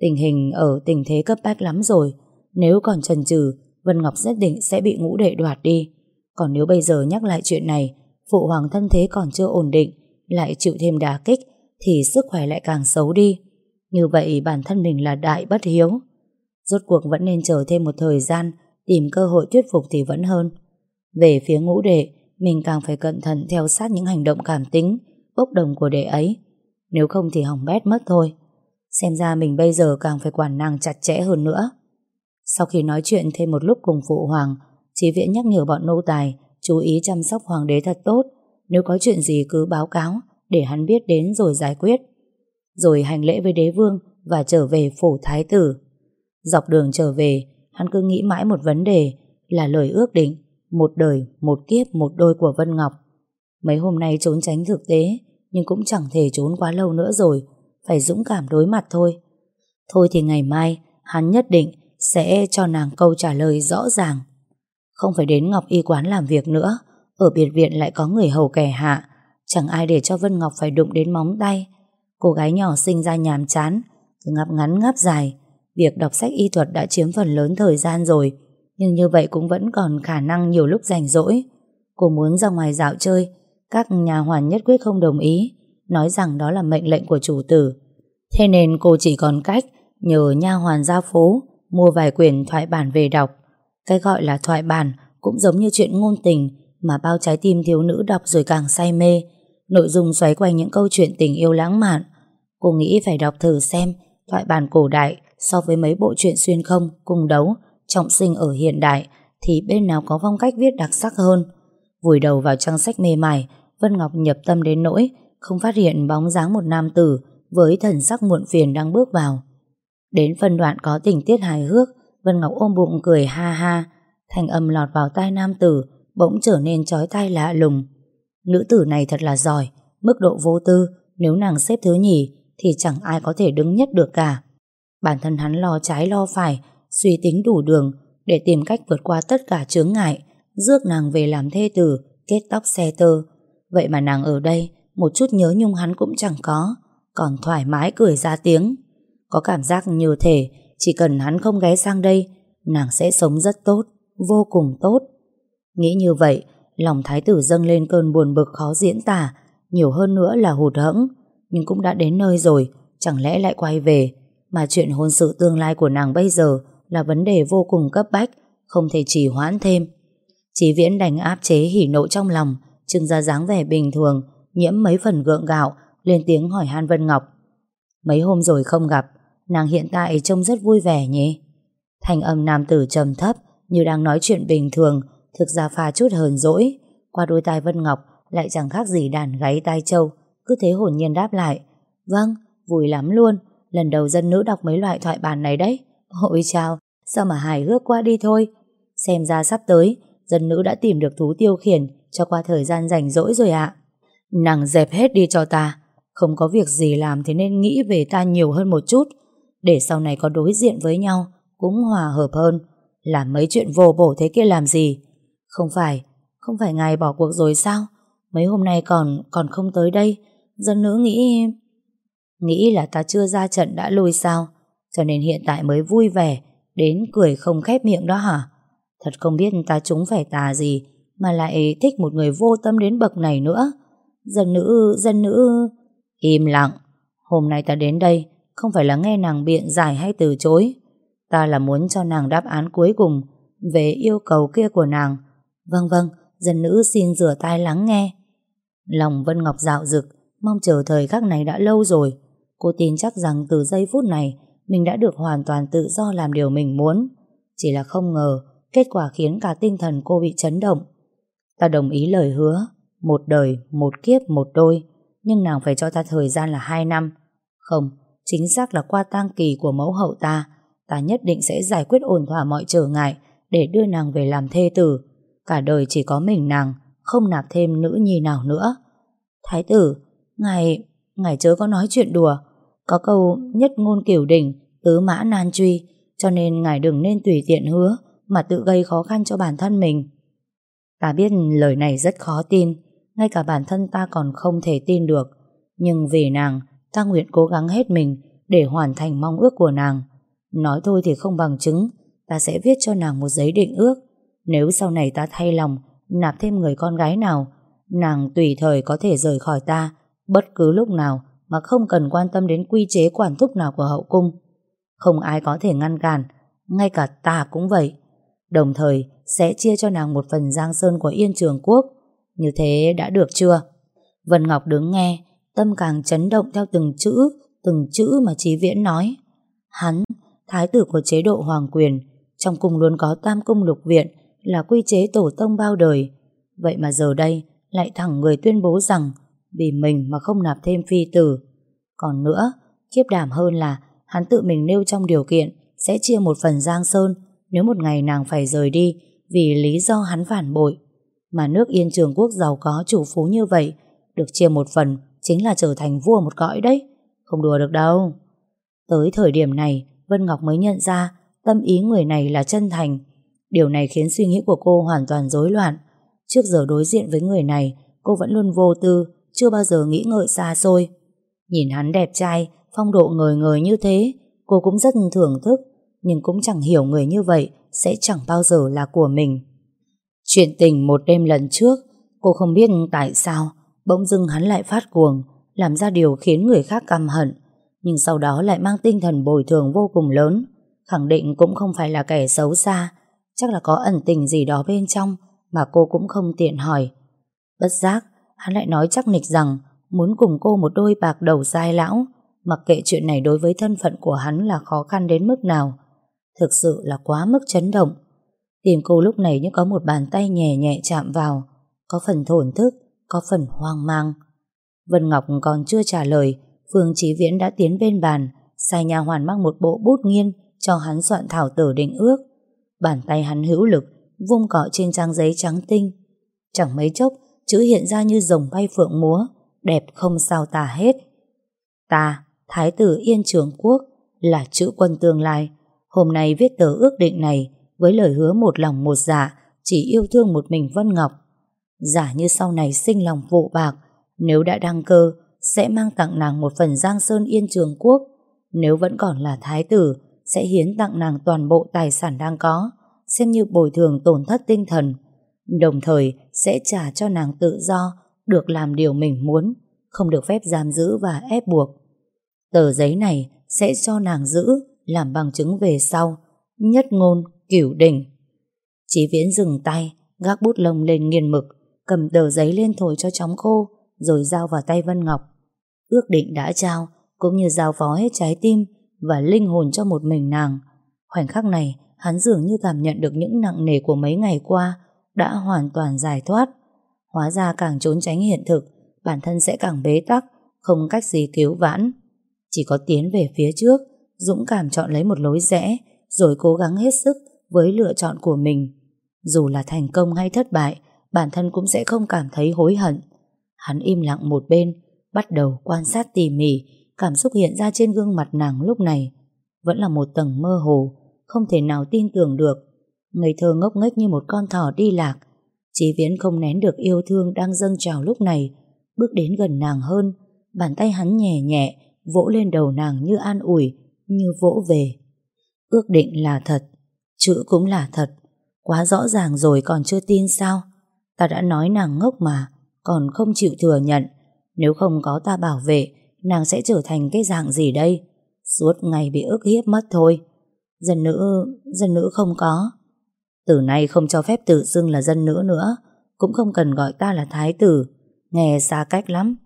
Tình hình ở tình thế cấp bách lắm rồi, nếu còn chần chừ, Vân Ngọc nhất định sẽ bị ngũ đệ đoạt đi. Còn nếu bây giờ nhắc lại chuyện này, phụ hoàng thân thế còn chưa ổn định, lại chịu thêm đả kích, thì sức khỏe lại càng xấu đi. Như vậy bản thân mình là đại bất hiếu. Rốt cuộc vẫn nên chờ thêm một thời gian, tìm cơ hội thuyết phục thì vẫn hơn. Về phía ngũ đệ, mình càng phải cẩn thận theo sát những hành động cảm tính, bốc đồng của đệ ấy. Nếu không thì hỏng bét mất thôi. Xem ra mình bây giờ càng phải quản nàng chặt chẽ hơn nữa. Sau khi nói chuyện thêm một lúc cùng phụ hoàng, Chí Viễn nhắc nhở bọn nô tài chú ý chăm sóc hoàng đế thật tốt. Nếu có chuyện gì cứ báo cáo để hắn biết đến rồi giải quyết. Rồi hành lễ với đế vương và trở về phủ thái tử. Dọc đường trở về, hắn cứ nghĩ mãi một vấn đề là lời ước định một đời, một kiếp, một đôi của Vân Ngọc. Mấy hôm nay trốn tránh thực tế nhưng cũng chẳng thể trốn quá lâu nữa rồi phải dũng cảm đối mặt thôi. Thôi thì ngày mai hắn nhất định sẽ cho nàng câu trả lời rõ ràng. Không phải đến Ngọc Y quán làm việc nữa, ở biệt viện lại có người hầu kẻ hạ, chẳng ai để cho Vân Ngọc phải đụng đến móng tay. Cô gái nhỏ sinh ra nhàm chán, ngáp ngắn ngáp dài, việc đọc sách y thuật đã chiếm phần lớn thời gian rồi, nhưng như vậy cũng vẫn còn khả năng nhiều lúc rảnh rỗi. Cô muốn ra ngoài dạo chơi, các nhà hoàn nhất quyết không đồng ý, nói rằng đó là mệnh lệnh của chủ tử. Thế nên cô chỉ còn cách nhờ nha hoàn ra phố mua vài quyển thoại bản về đọc. Cái gọi là thoại bản cũng giống như chuyện ngôn tình mà bao trái tim thiếu nữ đọc rồi càng say mê. Nội dung xoáy quanh những câu chuyện tình yêu lãng mạn. Cô nghĩ phải đọc thử xem thoại bản cổ đại so với mấy bộ truyện xuyên không, cùng đấu, trọng sinh ở hiện đại thì bên nào có phong cách viết đặc sắc hơn. Vùi đầu vào trang sách mê mải, Vân Ngọc nhập tâm đến nỗi không phát hiện bóng dáng một nam tử với thần sắc muộn phiền đang bước vào. Đến phân đoạn có tình tiết hài hước, Vân Ngọc ôm bụng cười ha ha, thành âm lọt vào tai nam tử, bỗng trở nên chói tai lạ lùng. Nữ tử này thật là giỏi, mức độ vô tư, nếu nàng xếp thứ nhì thì chẳng ai có thể đứng nhất được cả. Bản thân hắn lo trái lo phải, suy tính đủ đường để tìm cách vượt qua tất cả chướng ngại, rước nàng về làm thê tử, kết tóc xe tơ. Vậy mà nàng ở đây, một chút nhớ nhung hắn cũng chẳng có, còn thoải mái cười ra tiếng. Có cảm giác như thể chỉ cần hắn không ghé sang đây, nàng sẽ sống rất tốt, vô cùng tốt. Nghĩ như vậy, lòng thái tử dâng lên cơn buồn bực khó diễn tả, nhiều hơn nữa là hụt hẫng, nhưng cũng đã đến nơi rồi, chẳng lẽ lại quay về, mà chuyện hôn sự tương lai của nàng bây giờ là vấn đề vô cùng cấp bách, không thể trì hoãn thêm. Chí viễn đành áp chế hỉ nộ trong lòng, trưng ra dáng vẻ bình thường, nhiễm mấy phần gượng gạo, lên tiếng hỏi Han Vân Ngọc. Mấy hôm rồi không gặp, nàng hiện tại trông rất vui vẻ nhỉ? Thành âm nam tử trầm thấp, như đang nói chuyện bình thường, thực ra pha chút hờn dỗi. Qua đôi tai Vân Ngọc lại chẳng khác gì đàn gáy tai trâu, cứ thế hồn nhiên đáp lại. Vâng, vui lắm luôn, lần đầu dân nữ đọc mấy loại thoại bản này đấy. Ôi chào, sao mà hài hước qua đi thôi. Xem ra sắp tới, dân nữ đã tìm được thú tiêu khiển cho qua thời gian rảnh rỗi rồi ạ. Nàng dẹp hết đi cho ta, không có việc gì làm thì nên nghĩ về ta nhiều hơn một chút, để sau này có đối diện với nhau cũng hòa hợp hơn. Làm mấy chuyện vô bổ thế kia làm gì, Không phải, không phải ngài bỏ cuộc rồi sao? Mấy hôm nay còn còn không tới đây. Dân nữ nghĩ... Nghĩ là ta chưa ra trận đã lui sao? Cho nên hiện tại mới vui vẻ, đến cười không khép miệng đó hả? Thật không biết ta chúng phải tà gì, mà lại thích một người vô tâm đến bậc này nữa. Dân nữ, dân nữ... Im lặng. Hôm nay ta đến đây, không phải là nghe nàng biện giải hay từ chối. Ta là muốn cho nàng đáp án cuối cùng về yêu cầu kia của nàng. Vâng vâng, dân nữ xin rửa tai lắng nghe. Lòng Vân Ngọc dạo dực, mong chờ thời khắc này đã lâu rồi. Cô tin chắc rằng từ giây phút này mình đã được hoàn toàn tự do làm điều mình muốn. Chỉ là không ngờ kết quả khiến cả tinh thần cô bị chấn động. Ta đồng ý lời hứa, một đời, một kiếp, một đôi, nhưng nàng phải cho ta thời gian là hai năm. Không, chính xác là qua tang kỳ của mẫu hậu ta, ta nhất định sẽ giải quyết ổn thỏa mọi trở ngại để đưa nàng về làm thê tử. Cả đời chỉ có mình nàng, không nạp thêm nữ nhi nào nữa. Thái tử, ngài, ngài chớ có nói chuyện đùa. Có câu nhất ngôn kiểu đỉnh, tứ mã nan truy, cho nên ngài đừng nên tùy tiện hứa mà tự gây khó khăn cho bản thân mình. Ta biết lời này rất khó tin, ngay cả bản thân ta còn không thể tin được. Nhưng vì nàng, ta nguyện cố gắng hết mình để hoàn thành mong ước của nàng. Nói thôi thì không bằng chứng, ta sẽ viết cho nàng một giấy định ước. Nếu sau này ta thay lòng, nạp thêm người con gái nào, nàng tùy thời có thể rời khỏi ta, bất cứ lúc nào mà không cần quan tâm đến quy chế quản thúc nào của hậu cung. Không ai có thể ngăn cản, ngay cả ta cũng vậy. Đồng thời sẽ chia cho nàng một phần giang sơn của Yên Trường Quốc. Như thế đã được chưa? Vân Ngọc đứng nghe, tâm càng chấn động theo từng chữ, từng chữ mà Chí Viễn nói. Hắn, thái tử của chế độ hoàng quyền, trong cung luôn có tam cung lục viện, là quy chế tổ tông bao đời. Vậy mà giờ đây, lại thẳng người tuyên bố rằng vì mình mà không nạp thêm phi tử. Còn nữa, kiếp đảm hơn là hắn tự mình nêu trong điều kiện sẽ chia một phần Giang Sơn nếu một ngày nàng phải rời đi vì lý do hắn phản bội. Mà nước Yên Trường Quốc giàu có chủ phú như vậy, được chia một phần chính là trở thành vua một cõi đấy. Không đùa được đâu. Tới thời điểm này, Vân Ngọc mới nhận ra tâm ý người này là chân thành. Điều này khiến suy nghĩ của cô hoàn toàn rối loạn. Trước giờ đối diện với người này, cô vẫn luôn vô tư, chưa bao giờ nghĩ ngợi xa xôi. Nhìn hắn đẹp trai, phong độ ngời ngời như thế, cô cũng rất thưởng thức, nhưng cũng chẳng hiểu người như vậy sẽ chẳng bao giờ là của mình. Chuyện tình một đêm lần trước, cô không biết tại sao, bỗng dưng hắn lại phát cuồng, làm ra điều khiến người khác căm hận, nhưng sau đó lại mang tinh thần bồi thường vô cùng lớn, khẳng định cũng không phải là kẻ xấu xa, chắc là có ẩn tình gì đó bên trong mà cô cũng không tiện hỏi. Bất giác, hắn lại nói chắc nịch rằng muốn cùng cô một đôi bạc đầu dai lão, mặc kệ chuyện này đối với thân phận của hắn là khó khăn đến mức nào. Thực sự là quá mức chấn động. Tìm cô lúc này như có một bàn tay nhẹ nhẹ chạm vào, có phần thổn thức, có phần hoang mang. Vân Ngọc còn chưa trả lời, Phương Chí Viễn đã tiến bên bàn, sai nhà hoàn mang một bộ bút nghiên cho hắn soạn thảo tử định ước. Bàn tay hắn hữu lực, vung cọ trên trang giấy trắng tinh. Chẳng mấy chốc, chữ hiện ra như rồng bay phượng múa, đẹp không sao tả hết. Ta, Thái tử Yên Trường Quốc, là chữ quân tương lai. Hôm nay viết tờ ước định này với lời hứa một lòng một dạ, chỉ yêu thương một mình Vân Ngọc. Giả như sau này sinh lòng vụ bạc, nếu đã đăng cơ, sẽ mang tặng nàng một phần Giang Sơn Yên Trường Quốc. Nếu vẫn còn là thái tử, sẽ hiến tặng nàng toàn bộ tài sản đang có, xem như bồi thường tổn thất tinh thần. Đồng thời sẽ trả cho nàng tự do, được làm điều mình muốn, không được phép giam giữ và ép buộc. Tờ giấy này sẽ cho nàng giữ, làm bằng chứng về sau, nhất ngôn, cửu đỉnh. Chí viễn dừng tay, gác bút lông lên nghiền mực, cầm tờ giấy lên thổi cho chóng khô, rồi giao vào tay Vân Ngọc. Ước định đã trao, cũng như giao phó hết trái tim và linh hồn cho một mình nàng. Khoảnh khắc này, hắn dường như cảm nhận được những nặng nề của mấy ngày qua đã hoàn toàn giải thoát. Hóa ra càng trốn tránh hiện thực, bản thân sẽ càng bế tắc, không cách gì cứu vãn. Chỉ có tiến về phía trước, dũng cảm chọn lấy một lối rẽ, rồi cố gắng hết sức với lựa chọn của mình. Dù là thành công hay thất bại, bản thân cũng sẽ không cảm thấy hối hận. Hắn im lặng một bên, bắt đầu quan sát tỉ mỉ, cảm xúc hiện ra trên gương mặt nàng lúc này. Vẫn là một tầng mơ hồ, không thể nào tin tưởng được. Ngây thơ ngốc nghếch như một con thỏ đi lạc, Chí Viễn không nén được yêu thương đang dâng trào lúc này, bước đến gần nàng hơn, bàn tay hắn nhẹ nhẹ, vỗ lên đầu nàng như an ủi, như vỗ về. Ước định là thật, chữ cũng là thật, quá rõ ràng rồi còn chưa tin sao? Ta đã nói nàng ngốc mà, còn không chịu thừa nhận, nếu không có ta bảo vệ, nàng sẽ trở thành cái dạng gì đây? Suốt ngày bị ức hiếp mất thôi. Dân nữ, dân nữ không có. Từ nay không cho phép tự xưng là dân nữ nữa, cũng không cần gọi ta là thái tử, nghe xa cách lắm.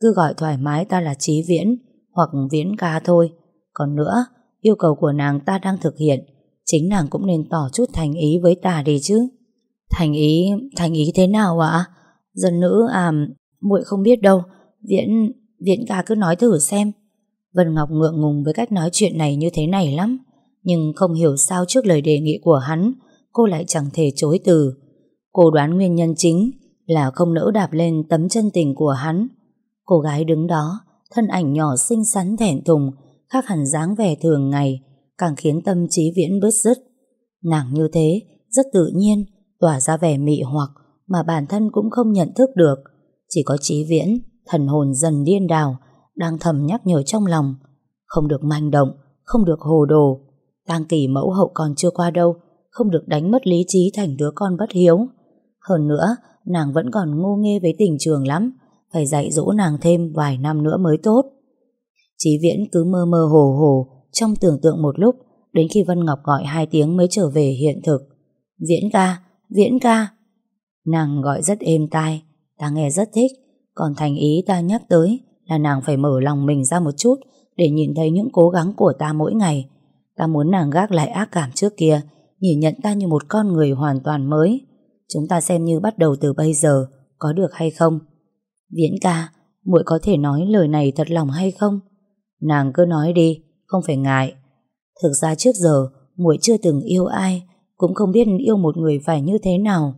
Cứ gọi thoải mái ta là trí viễn, hoặc viễn ca thôi. Còn nữa, yêu cầu của nàng ta đang thực hiện, chính nàng cũng nên tỏ chút thành ý với ta đi chứ. Thành ý, thành ý thế nào ạ? Dân nữ à, muội không biết đâu, viễn, viễn ca cứ nói thử xem. Vân Ngọc ngượng ngùng với cách nói chuyện này như thế này lắm, nhưng không hiểu sao trước lời đề nghị của hắn, cô lại chẳng thể chối từ. Cô đoán nguyên nhân chính là không nỡ đạp lên tấm chân tình của hắn. Cô gái đứng đó, thân ảnh nhỏ xinh xắn thẹn thùng, khác hẳn dáng vẻ thường ngày, càng khiến tâm trí viễn bứt rứt. Nàng như thế, rất tự nhiên, tỏa ra vẻ mị hoặc mà bản thân cũng không nhận thức được. Chỉ có trí viễn, thần hồn dần điên đảo, đang thầm nhắc nhở trong lòng. Không được manh động, không được hồ đồ. Tang kỳ mẫu hậu còn chưa qua đâu, không được đánh mất lý trí thành đứa con bất hiếu. Hơn nữa, nàng vẫn còn ngu nghê với tình trường lắm, phải dạy dỗ nàng thêm vài năm nữa mới tốt. Chí Viễn cứ mơ mơ hồ hồ trong tưởng tượng một lúc, đến khi Vân Ngọc gọi hai tiếng mới trở về hiện thực. Viễn ca, Viễn ca. Nàng gọi rất êm tai, ta nghe rất thích, còn thành ý ta nhắc tới là nàng phải mở lòng mình ra một chút để nhìn thấy những cố gắng của ta mỗi ngày. Ta muốn nàng gác lại ác cảm trước kia, nhìn nhận ta như một con người hoàn toàn mới. Chúng ta xem như bắt đầu từ bây giờ, có được hay không? Viễn ca, muội có thể nói lời này thật lòng hay không? Nàng cứ nói đi, không phải ngại. Thực ra trước giờ, muội chưa từng yêu ai, cũng không biết yêu một người phải như thế nào.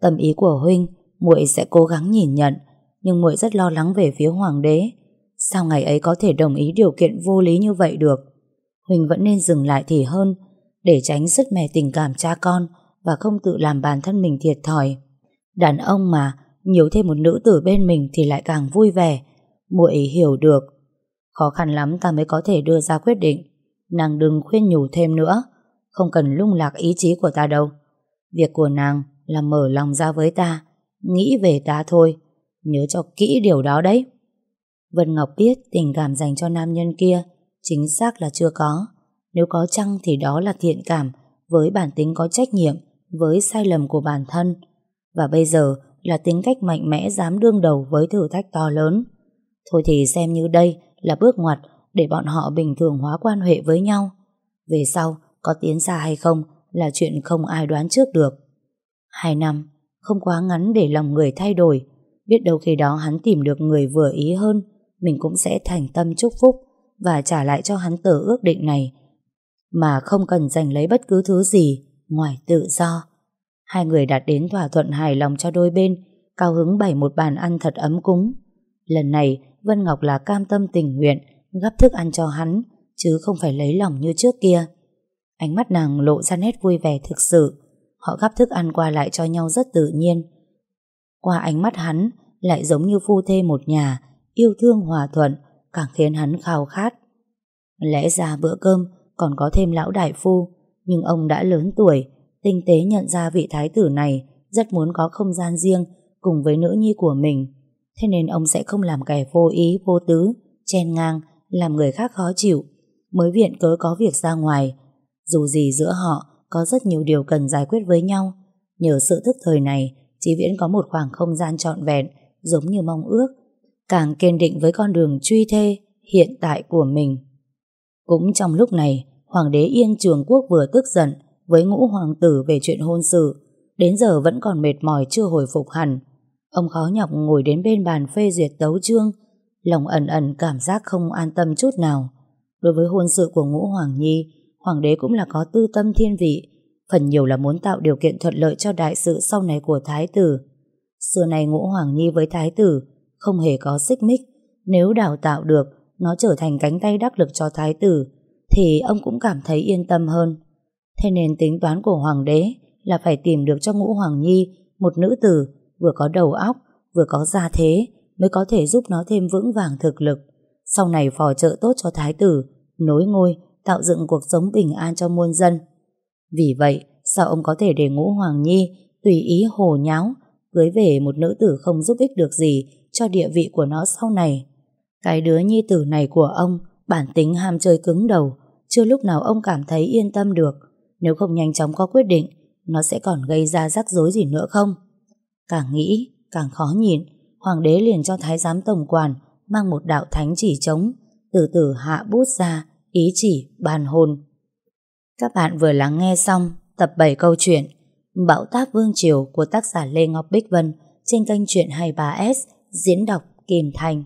Tâm ý của huynh, muội sẽ cố gắng nhìn nhận, nhưng muội rất lo lắng về phía hoàng đế. Sao ngày ấy có thể đồng ý điều kiện vô lý như vậy được? Huynh vẫn nên dừng lại thì hơn, để tránh sứt mẻ tình cảm cha con và không tự làm bản thân mình thiệt thòi. Đàn ông mà, nhiều thêm một nữ tử bên mình thì lại càng vui vẻ. Muội hiểu được. Khó khăn lắm ta mới có thể đưa ra quyết định. Nàng đừng khuyên nhủ thêm nữa. Không cần lung lạc ý chí của ta đâu. Việc của nàng là mở lòng ra với ta, nghĩ về ta thôi. Nhớ cho kỹ điều đó đấy. Vân Ngọc biết tình cảm dành cho nam nhân kia chính xác là chưa có. Nếu có chăng thì đó là thiện cảm với bản tính có trách nhiệm với sai lầm của bản thân. Và bây giờ là tính cách mạnh mẽ dám đương đầu với thử thách to lớn. Thôi thì xem như đây là bước ngoặt để bọn họ bình thường hóa quan hệ với nhau. Về sau, có tiến xa hay không là chuyện không ai đoán trước được. Hai năm, không quá ngắn để lòng người thay đổi. Biết đâu khi đó hắn tìm được người vừa ý hơn, mình cũng sẽ thành tâm chúc phúc và trả lại cho hắn tờ ước định này mà không cần giành lấy bất cứ thứ gì ngoài tự do. Hai người đạt đến thỏa thuận hài lòng cho đôi bên, cao hứng bày một bàn ăn thật ấm cúng. Lần này, Vân Ngọc là cam tâm tình nguyện gắp thức ăn cho hắn, chứ không phải lấy lòng như trước kia. Ánh mắt nàng lộ ra nét vui vẻ thực sự. Họ gắp thức ăn qua lại cho nhau rất tự nhiên. Qua ánh mắt hắn, lại giống như phu thê một nhà, yêu thương hòa thuận, càng khiến hắn khao khát. Lẽ ra bữa cơm còn có thêm lão đại phu, nhưng ông đã lớn tuổi, tinh tế nhận ra vị thái tử này rất muốn có không gian riêng cùng với nữ nhi của mình. Thế nên ông sẽ không làm kẻ vô ý, vô tứ, chen ngang, làm người khác khó chịu, mới viện cớ có việc ra ngoài. Dù gì giữa họ có rất nhiều điều cần giải quyết với nhau. Nhờ sự thức thời này, Chí Viễn có một khoảng không gian trọn vẹn, giống như mong ước, càng kiên định với con đường truy thê hiện tại của mình. Cũng trong lúc này, Hoàng đế Yên Trường Quốc vừa tức giận với ngũ hoàng tử về chuyện hôn sự, đến giờ vẫn còn mệt mỏi chưa hồi phục hẳn. Ông khó nhọc ngồi đến bên bàn phê duyệt tấu chương, lòng ẩn ẩn cảm giác không an tâm chút nào. Đối với hôn sự của ngũ hoàng nhi, hoàng đế cũng là có tư tâm thiên vị, phần nhiều là muốn tạo điều kiện thuận lợi cho đại sự sau này của thái tử. Xưa này ngũ hoàng nhi với thái tử không hề có xích mích, nếu đào tạo được, nó trở thành cánh tay đắc lực cho thái tử, thì ông cũng cảm thấy yên tâm hơn. Thế nên tính toán của hoàng đế là phải tìm được cho ngũ hoàng nhi Một nữ tử vừa có đầu óc, vừa có gia thế mới có thể giúp nó thêm vững vàng thực lực. Sau này phò trợ tốt cho thái tử, nối ngôi, tạo dựng cuộc sống bình an cho muôn dân. Vì vậy, sao ông có thể để ngũ Hoàng Nhi tùy ý hồ nháo, cưới về một nữ tử không giúp ích được gì cho địa vị của nó sau này? Cái đứa nhi tử này của ông, bản tính ham chơi cứng đầu, chưa lúc nào ông cảm thấy yên tâm được. Nếu không nhanh chóng có quyết định, nó sẽ còn gây ra rắc rối gì nữa không? Càng nghĩ, càng khó nhìn, hoàng đế liền cho thái giám tổng quản mang một đạo thánh chỉ trống, từ từ hạ bút ra, ý chỉ, bàn hồn. Các bạn vừa lắng nghe xong tập 7 câu chuyện Bão táp Vương Triều của tác giả Lê Ngọc Bích Vân trên kênh Chuyện 23S diễn đọc Kim Thành.